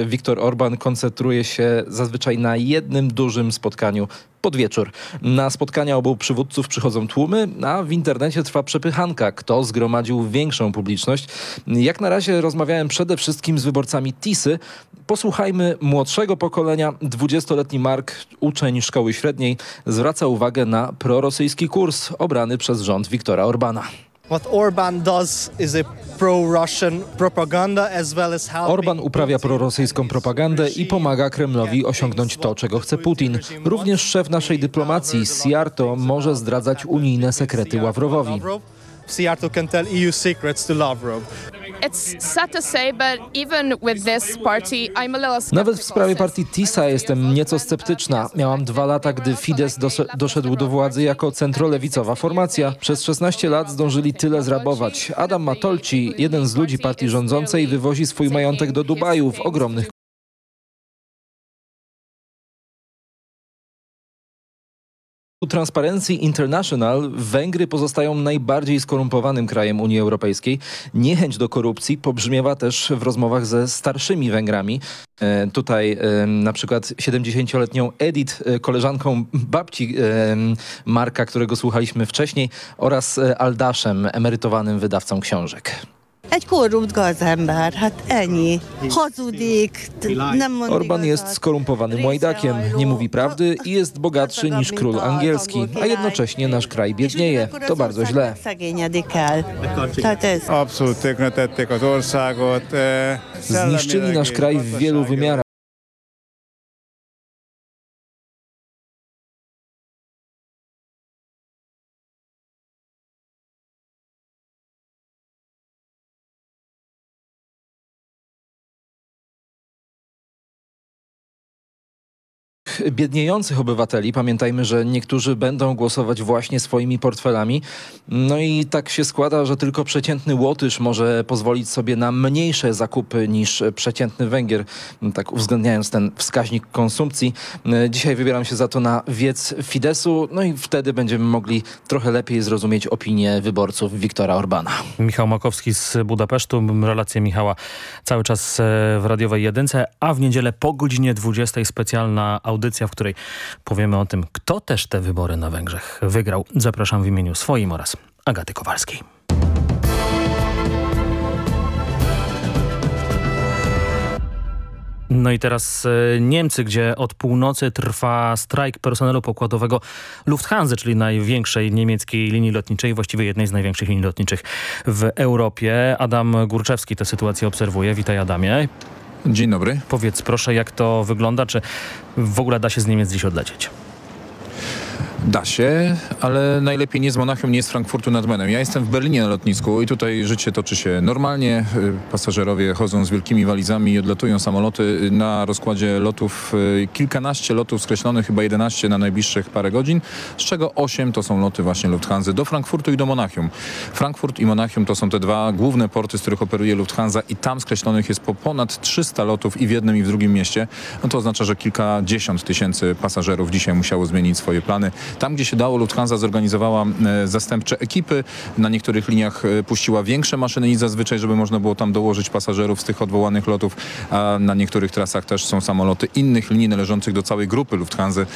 Viktor Orban koncentruje się zazwyczaj na jednym dużym spotkaniu pod wieczór. Na spotkania obu przywódców przychodzą tłumy, a w internecie trwa przepychanka, kto zgromadził większą publiczność. Jak na razie rozmawiałem przede wszystkim z wyborcami TISY. Posłuchajmy młodszego pokolenia. 20-letni Mark, uczeń szkoły średniej, zwraca uwagę na prorosyjski kurs obrany przez rząd Viktora Orbana. Orban uprawia prorosyjską propagandę i pomaga Kremlowi osiągnąć to, czego chce Putin. Również szef naszej dyplomacji, Siarto, może zdradzać unijne sekrety Ławrowowi.
Siarto can tell EU secrets to Lavrov.
Nawet w sprawie partii TISA jestem nieco sceptyczna. Miałam dwa lata, gdy Fidesz doszedł do władzy jako centrolewicowa formacja. Przez 16 lat zdążyli tyle zrabować. Adam Matolci, jeden z ludzi partii rządzącej, wywozi swój majątek do Dubaju w ogromnych Transparency International Węgry pozostają najbardziej skorumpowanym krajem Unii Europejskiej. Niechęć do korupcji pobrzmiewa też w rozmowach ze starszymi Węgrami. E, tutaj e, na przykład 70-letnią Edith, e, koleżanką babci e, Marka, którego słuchaliśmy wcześniej oraz e, Aldaszem, emerytowanym wydawcą książek.
Egy korrupt gazember, hát ennyi. Hazudik, nem mond
Orban jest skorumpowanym łajdakiem, nie mówi prawdy i jest bogatszy niż król angielski, a jednocześnie nasz kraj biednieje. To bardzo źle. Zniszczyli nasz kraj w wielu wymiarach. Biedniejących obywateli. Pamiętajmy, że niektórzy będą głosować właśnie swoimi portfelami. No i tak się składa, że tylko przeciętny Łotysz może pozwolić sobie na mniejsze zakupy niż przeciętny Węgier, tak uwzględniając ten wskaźnik konsumpcji. Dzisiaj wybieram się za to na wiec Fidesu, no i wtedy będziemy mogli trochę lepiej zrozumieć opinię wyborców Viktora Orbana.
Michał Makowski z Budapesztu. Relacje Michała cały czas e, w radiowej jedynce, a w niedzielę po godzinie 20 specjalna audycja, w której powiemy o tym, kto też te wybory na Węgrzech wygrał. Zapraszam w imieniu swoim oraz Agaty Kowalskiej. No i teraz e, Niemcy, gdzie od północy trwa strajk personelu pokładowego Lufthansa, czyli największej niemieckiej linii lotniczej, właściwie jednej z największych linii lotniczych w Europie. Adam Górczewski tę sytuację obserwuje. Witaj Adamie.
Dzień dobry.
Powiedz proszę, jak to wygląda, czy w ogóle da się z Niemiec dziś odlecieć?
Da się, ale najlepiej nie z Monachium, nie z Frankfurtu nad Menem. Ja jestem w Berlinie na lotnisku i tutaj życie toczy się normalnie. Y, Pasażerowie chodzą z wielkimi walizami i odlatują samoloty. Na rozkładzie lotów y, kilkanaście lotów skreślonych, chyba 11 na najbliższych parę godzin, z czego 8 to są loty właśnie Lufthansa do Frankfurtu i do Monachium. Frankfurt i Monachium to są te dwa główne porty, z których operuje Lufthansa i tam skreślonych jest po ponad 300 lotów i w jednym i w drugim mieście. No to oznacza, że kilkadziesiąt tysięcy pasażerów dzisiaj musiało zmienić swoje plany. Tam, gdzie się dało, Lufthansa zorganizowała e, zastępcze ekipy. Na niektórych liniach e, puściła większe maszyny niż zazwyczaj, żeby można było tam dołożyć pasażerów z tych odwołanych lotów, a na niektórych trasach też są samoloty innych linii należących do całej grupy Lufthansa, e,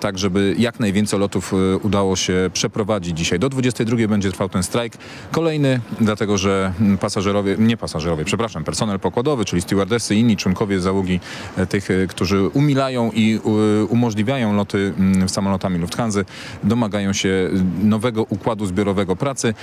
tak żeby jak najwięcej lotów udało się przeprowadzić dzisiaj. Do 22 będzie trwał ten strajk. Kolejny, dlatego że mm, pasażerowie, nie pasażerowie, przepraszam, personel pokładowy, czyli stewardessy i inni członkowie załogi tych, którzy umilają i umożliwiają loty mm, samolotami Lufthansa, domagają się nowego układu zbiorowego pracy.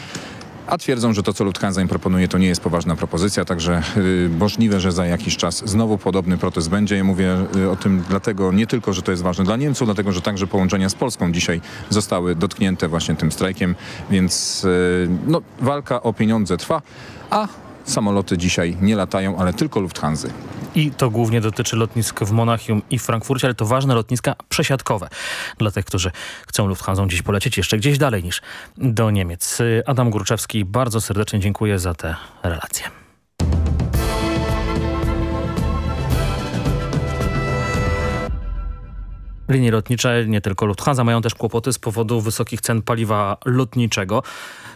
A twierdzą, że to, co Lufthansa im proponuje, to nie jest poważna propozycja, także y, możliwe, że za jakiś czas znowu podobny protest będzie. Ja mówię y, o tym dlatego nie tylko, że to jest ważne dla Niemców, dlatego, że także połączenia z Polską dzisiaj zostały dotknięte właśnie tym strajkiem, więc y, no, walka o pieniądze trwa, a samoloty dzisiaj nie latają, ale tylko Lufthansa.
I to głównie dotyczy lotnisk w Monachium i Frankfurcie, ale to ważne lotniska przesiadkowe dla tych, którzy chcą Lufthansą dziś polecieć jeszcze gdzieś dalej niż do Niemiec. Adam Górczewski, bardzo serdecznie dziękuję za te relacje. Linie lotnicze, nie tylko Lufthansa, mają też kłopoty z powodu wysokich cen paliwa lotniczego.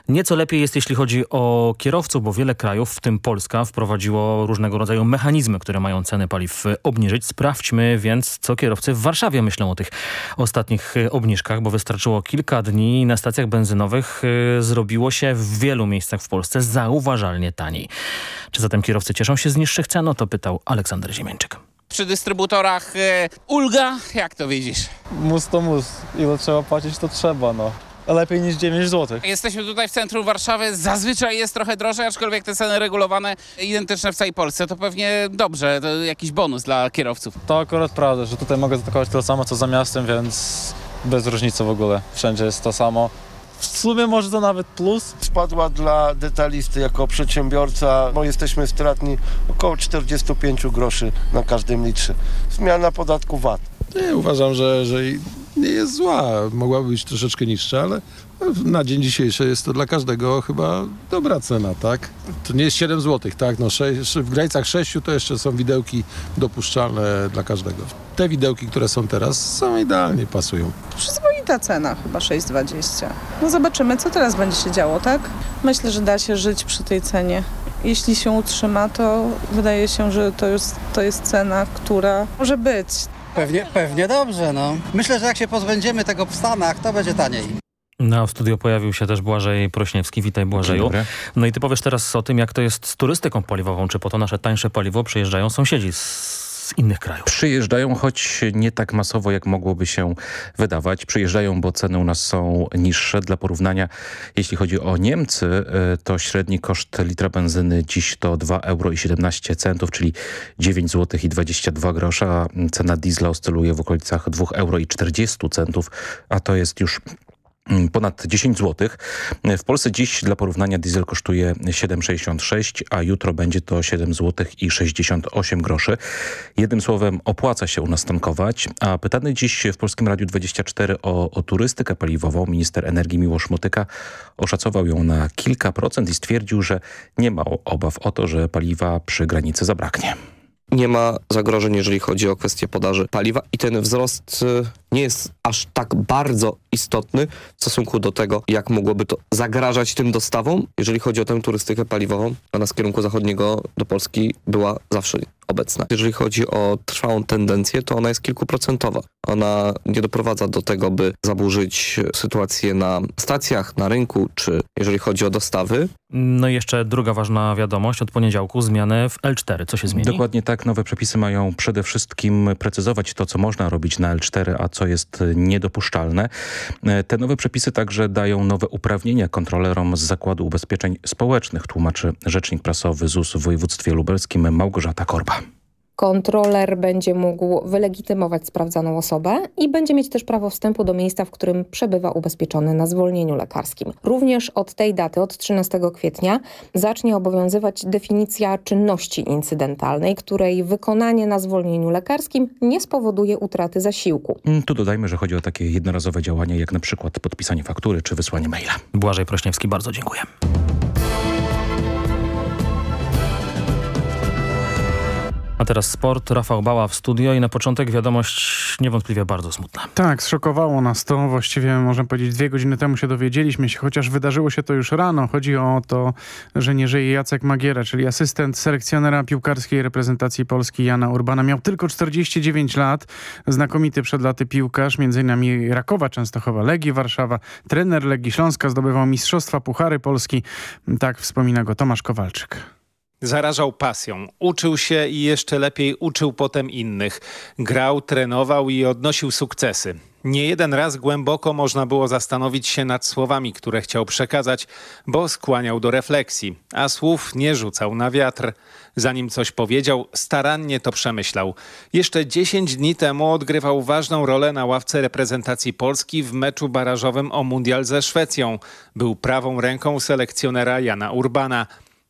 Nieco lepiej jest, jeśli chodzi o kierowców, bo wiele krajów, w tym Polska, wprowadziło różnego rodzaju mechanizmy, które mają ceny paliw obniżyć. Sprawdźmy więc, co kierowcy w Warszawie myślą o tych ostatnich obniżkach, bo wystarczyło kilka dni i na stacjach benzynowych y, zrobiło się w wielu miejscach w Polsce zauważalnie taniej. Czy zatem kierowcy cieszą się z niższych cen? O to pytał Aleksander Ziemieńczyk.
Przy dystrybutorach e, ulga, jak to widzisz?
Mus to mus. Ile trzeba płacić, to trzeba, no. Lepiej niż 9 zł.
Jesteśmy tutaj w centrum Warszawy, zazwyczaj jest trochę drożej, aczkolwiek te ceny regulowane identyczne w całej Polsce, to pewnie dobrze, to jakiś bonus dla kierowców.
To akurat prawda, że tutaj mogę zaatakować tyle samo, co za miastem, więc bez różnicy w ogóle. Wszędzie jest to samo. W sumie może to nawet plus.
Spadła dla detalisty jako przedsiębiorca, bo jesteśmy stratni około 45 groszy na każdym litrze. Zmiana podatku VAT.
Nie, uważam, że, że nie jest zła. Mogłaby być troszeczkę niższa, ale na dzień dzisiejszy jest to dla każdego chyba dobra cena, tak? To nie jest 7 zł, tak? No, 6, w granicach 6 to jeszcze są widełki dopuszczalne dla każdego. Te widełki, które są teraz, są idealnie, pasują.
Przyzwoita cena, chyba 6,20. No zobaczymy, co teraz będzie się działo, tak? Myślę, że da się żyć przy tej cenie. Jeśli się utrzyma, to wydaje się, że to jest, to jest cena, która może być.
Pewnie, pewnie dobrze, no. Myślę, że jak się pozbędziemy tego w Stanach, to będzie taniej.
No, w studio pojawił się też Błażej Prośniewski. Witaj Błażeju. No i ty powiesz teraz o tym, jak to jest z turystyką paliwową. Czy po to nasze tańsze paliwo przyjeżdżają sąsiedzi z z innych krajów.
Przyjeżdżają, choć nie tak masowo, jak mogłoby się wydawać. Przyjeżdżają, bo ceny u nas są niższe. Dla porównania, jeśli chodzi o Niemcy, to średni koszt litra benzyny dziś to 2,17 euro, czyli 9 zł i 22 grosze, a cena diesla oscyluje w okolicach 2,40 euro, a to jest już ponad 10 zł. W Polsce dziś dla porównania diesel kosztuje 7,66, a jutro będzie to 7 zł i 68 groszy. Jednym słowem opłaca się u nas tankować, a pytany dziś w Polskim Radiu 24 o, o turystykę paliwową minister energii Miłosz Motyka oszacował ją na kilka procent i stwierdził, że nie ma obaw o to, że paliwa przy granicy zabraknie
nie ma zagrożeń, jeżeli chodzi o kwestię podaży paliwa i ten wzrost nie jest aż tak bardzo istotny w stosunku do tego, jak mogłoby to zagrażać tym dostawom. Jeżeli chodzi o tę turystykę paliwową, ona z kierunku zachodniego do Polski była zawsze obecna. Jeżeli chodzi o trwałą tendencję, to ona jest kilkuprocentowa. Ona nie doprowadza do tego, by zaburzyć sytuację na stacjach, na rynku, czy jeżeli chodzi o dostawy.
No i jeszcze druga ważna wiadomość. Od poniedziałku zmiany w L4. Co się zmieni?
Dokładnie tak. Nowe przepisy mają przede wszystkim precyzować to, co można robić na L4, a co jest niedopuszczalne. Te nowe przepisy także dają nowe uprawnienia kontrolerom z Zakładu Ubezpieczeń Społecznych, tłumaczy rzecznik prasowy ZUS w województwie lubelskim Małgorzata Korba.
Kontroler będzie mógł wylegitymować sprawdzaną osobę i będzie mieć też prawo wstępu do miejsca, w którym przebywa ubezpieczony na zwolnieniu lekarskim. Również od tej daty, od 13 kwietnia, zacznie obowiązywać definicja czynności incydentalnej, której wykonanie na zwolnieniu lekarskim nie spowoduje utraty zasiłku.
Mm, Tu dodajmy, że chodzi o takie jednorazowe działania, jak na przykład podpisanie faktury czy wysłanie maila.
Błażej Prośniewski, bardzo dziękuję. A teraz sport. Rafał Bała w studio i na początek wiadomość niewątpliwie bardzo smutna.
Tak, zszokowało nas to. Właściwie można powiedzieć dwie godziny temu się dowiedzieliśmy się, chociaż wydarzyło się to już rano. Chodzi o to, że nie żyje Jacek Magiera, czyli asystent selekcjonera piłkarskiej reprezentacji Polski Jana Urbana. Miał tylko 49 lat. Znakomity przed laty piłkarz, innymi Rakowa Częstochowa, Legii Warszawa, trener Legii Śląska, zdobywał Mistrzostwa Puchary Polski. Tak wspomina go Tomasz Kowalczyk.
Zarażał pasją. Uczył się i jeszcze lepiej uczył potem innych. Grał, trenował i odnosił sukcesy. Nie jeden raz głęboko można było zastanowić się nad słowami, które chciał przekazać, bo skłaniał do refleksji, a słów nie rzucał na wiatr. Zanim coś powiedział, starannie to przemyślał. Jeszcze 10 dni temu odgrywał ważną rolę na ławce reprezentacji Polski w meczu barażowym o mundial ze Szwecją. Był prawą ręką selekcjonera Jana Urbana.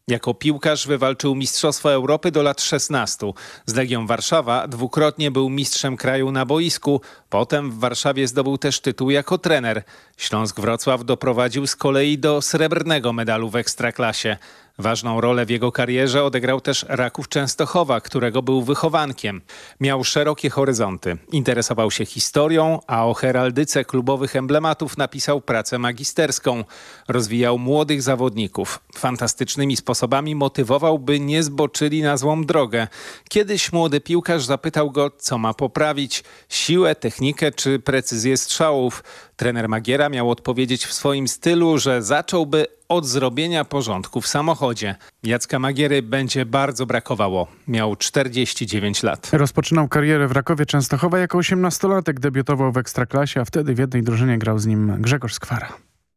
Jako piłkarz wywalczył Mistrzostwo Europy do lat 16. Z Legią Warszawa dwukrotnie był mistrzem kraju na boisku. Potem w Warszawie zdobył też tytuł jako trener. Śląsk Wrocław doprowadził z kolei do srebrnego medalu w Ekstraklasie. Ważną rolę w jego karierze odegrał też Raków Częstochowa, którego był wychowankiem. Miał szerokie horyzonty. Interesował się historią, a o heraldyce klubowych emblematów napisał pracę magisterską. Rozwijał młodych zawodników. Fantastycznymi sposobami motywował, by nie zboczyli na złą drogę. Kiedyś młody piłkarz zapytał go, co ma poprawić. Siłę, technikę czy precyzję strzałów. Trener Magiera miał odpowiedzieć w swoim stylu, że zacząłby od zrobienia porządku w samochodzie. Jacka Magiery będzie bardzo brakowało. Miał 49 lat.
Rozpoczynał karierę w Rakowie Częstochowa jako 18-latek. Debiutował w Ekstraklasie, a wtedy w jednej drużynie grał z nim Grzegorz Skwara.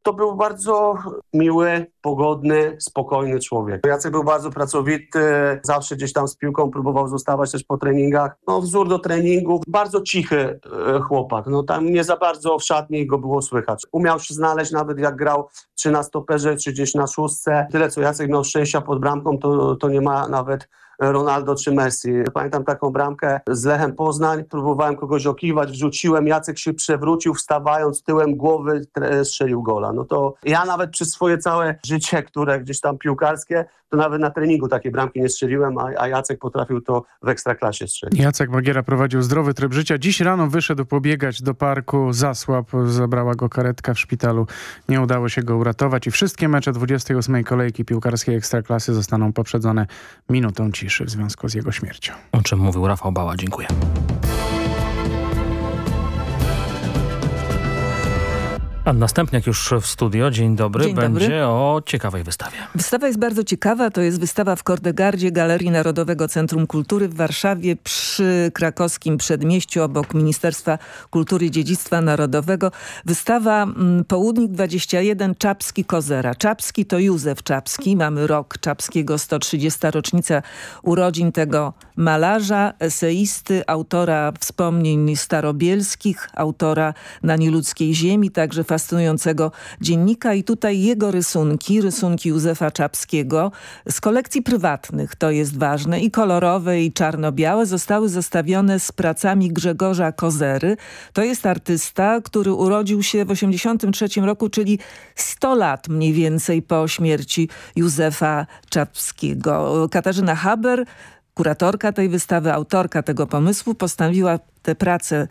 To był bardzo miły, pogodny, spokojny człowiek. Jacek był bardzo pracowity, zawsze gdzieś tam z piłką próbował zostawać też po treningach. No wzór do treningów, bardzo cichy e, chłopak. No tam nie za bardzo w szatni go było słychać. Umiał się znaleźć nawet jak grał czy na stoperze, czy gdzieś na szóstce. Tyle co Jacek miał szczęścia pod bramką, to, to nie ma nawet Ronaldo czy Messi. Pamiętam taką bramkę z Lechem Poznań. Próbowałem kogoś okiwać, wrzuciłem, Jacek się przewrócił, wstawając tyłem głowy, strzelił gola. No to ja nawet przez swoje całe życie, które gdzieś tam piłkarskie, to nawet na treningu takie bramki nie strzeliłem, a, a Jacek potrafił to w ekstraklasie strzelić.
Jacek Magiera prowadził zdrowy tryb życia. Dziś rano wyszedł pobiegać do parku, zasłab, zabrała go karetka w szpitalu. Nie udało się go uratować i wszystkie mecze 28. kolejki piłkarskiej Ekstraklasy zostaną poprzedzone minutą ciszy w związku z jego śmiercią.
O czym mówił Rafał Bała. Dziękuję. A następniak już w studio. Dzień dobry.
Dzień dobry.
Będzie o ciekawej wystawie.
Wystawa jest bardzo ciekawa. To jest wystawa w Kordegardzie Galerii Narodowego Centrum Kultury w Warszawie przy krakowskim przedmieściu obok Ministerstwa Kultury i Dziedzictwa Narodowego. Wystawa mm, Południk 21 Czapski Kozera. Czapski to Józef Czapski. Mamy rok Czapskiego, 130. rocznica urodzin tego malarza, eseisty, autora wspomnień starobielskich, autora Na nieludzkiej ziemi, także fascynującego dziennika i tutaj jego rysunki, rysunki Józefa Czapskiego z kolekcji prywatnych, to jest ważne, i kolorowe i czarno-białe zostały zestawione z pracami Grzegorza Kozery. To jest artysta, który urodził się w 1983 roku, czyli 100 lat mniej więcej po śmierci Józefa Czapskiego. Katarzyna Haber kuratorka tej wystawy, autorka tego pomysłu postanowiła te prace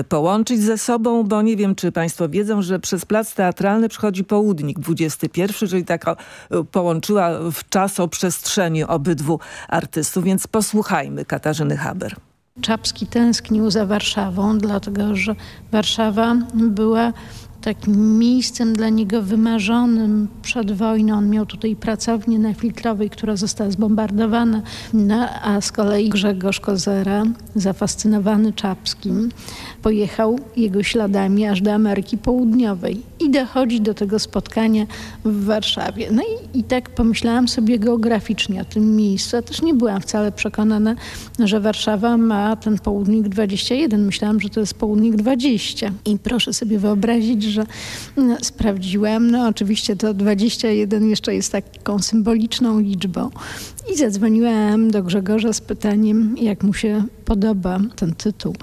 y, połączyć ze sobą, bo nie wiem, czy państwo wiedzą, że przez plac teatralny przychodzi południk 21, czyli taka y, połączyła w czasoprzestrzeni obydwu artystów, więc posłuchajmy Katarzyny Haber.
Czapski tęsknił za Warszawą, dlatego że Warszawa była
takim miejscem dla niego wymarzonym przed wojną. On miał tutaj pracownię na Filtrowej, która została zbombardowana, no, a z kolei Grzegorz Kozera, zafascynowany Czapskim, pojechał jego śladami aż do Ameryki Południowej i dochodzi do tego spotkania w Warszawie. No i, i tak pomyślałam sobie geograficznie o tym miejscu. Ja też nie byłam wcale przekonana, że Warszawa ma ten południk 21. Myślałam, że to jest południk 20. I proszę sobie wyobrazić, że no, sprawdziłam. No oczywiście to 21 jeszcze jest taką symboliczną liczbą. I zadzwoniłam do Grzegorza z pytaniem, jak mu się podoba ten tytuł.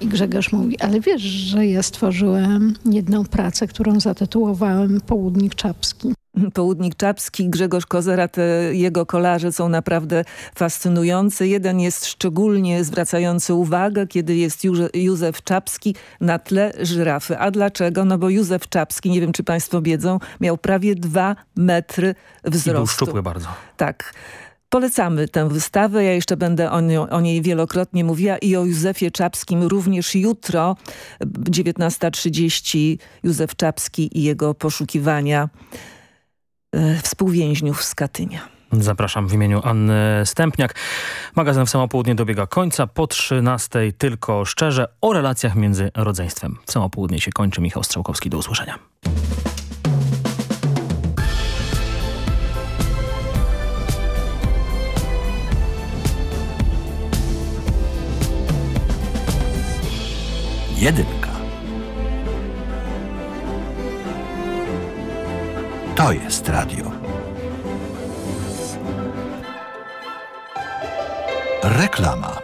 I Grzegorz mówi, ale wiesz, że ja stworzyłem jedną pracę, którą zatytułowałem Południk Czapski.
Południk Czapski, Grzegorz Kozera, te jego kolarze są naprawdę fascynujące. Jeden jest szczególnie zwracający uwagę, kiedy jest Józef Czapski na tle żyrafy. A dlaczego? No bo Józef Czapski, nie wiem czy państwo wiedzą, miał prawie dwa metry wzrostu. I
był szczupły bardzo.
Tak. Polecamy tę wystawę. Ja jeszcze będę o, nią, o, niej wielokrotnie mówiła i o Józefie Czapskim również jutro 19.30 Józef Czapski i jego poszukiwania współwięźniów z Katynia.
Zapraszam w imieniu Anny Stępniak. Magazyn w samo południe dobiega końca. Po 13 tylko szczerze o relacjach między rodzeństwem. W samo południe się kończy. Michał Strzałkowski. Do usłyszenia.
Jedynka. To jest radio. Reklama.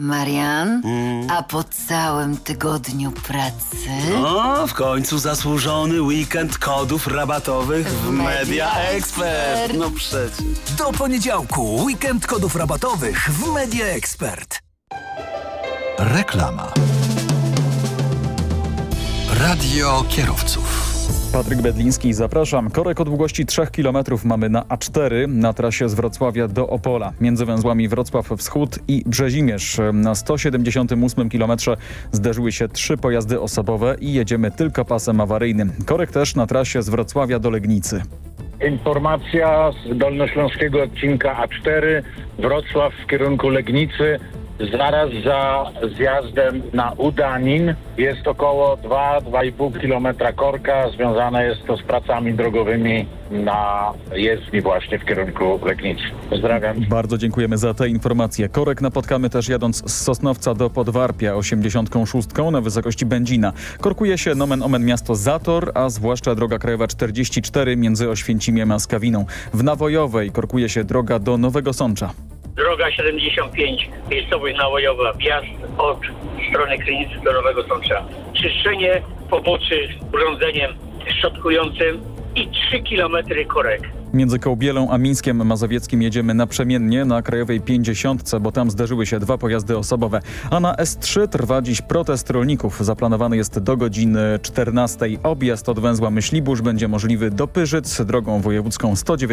Marian, a po całym tygodniu pracy...
No, w końcu zasłużony weekend kodów rabatowych w Media Expert. No przecież.
Do poniedziałku weekend kodów rabatowych w Media Expert. Reklama. Radio kierowców.
Patryk Bedliński, zapraszam. Korek o długości 3 km mamy na A4 na trasie z Wrocławia do Opola. Między węzłami Wrocław Wschód i Brzezimierz. Na 178 km zderzyły się trzy pojazdy osobowe i jedziemy tylko pasem awaryjnym. Korek też na trasie z Wrocławia do Legnicy.
Informacja z dolnośląskiego odcinka A4 Wrocław w kierunku Legnicy. Zaraz za zjazdem na Udanin jest około 2-2,5 kilometra korka. Związane jest to z pracami drogowymi na jezdni właśnie w kierunku Legnicy. Pozdrawiam.
Bardzo dziękujemy za te informacje. Korek napotkamy też jadąc z Sosnowca do Podwarpia 86 na wysokości Będzina. Korkuje się nomen omen miasto Zator, a zwłaszcza droga krajowa 44 między Oświęcimiem a Skawiną. W Nawojowej korkuje się droga do Nowego Sącza.
Droga 75, miejscowość Nawojowa, wjazd od strony Krynicy do Nowego Sącza. Czyszczenie poboczy urządzeniem szczotkującym i 3 km korek.
Między Kołbielą a Mińskiem Mazowieckim jedziemy naprzemiennie na Krajowej 50, bo tam zderzyły się dwa pojazdy osobowe. A na S3 trwa dziś protest rolników. Zaplanowany jest do godziny 14. Objazd od węzła Myślibórz będzie możliwy do Pyrzyc drogą wojewódzką 119.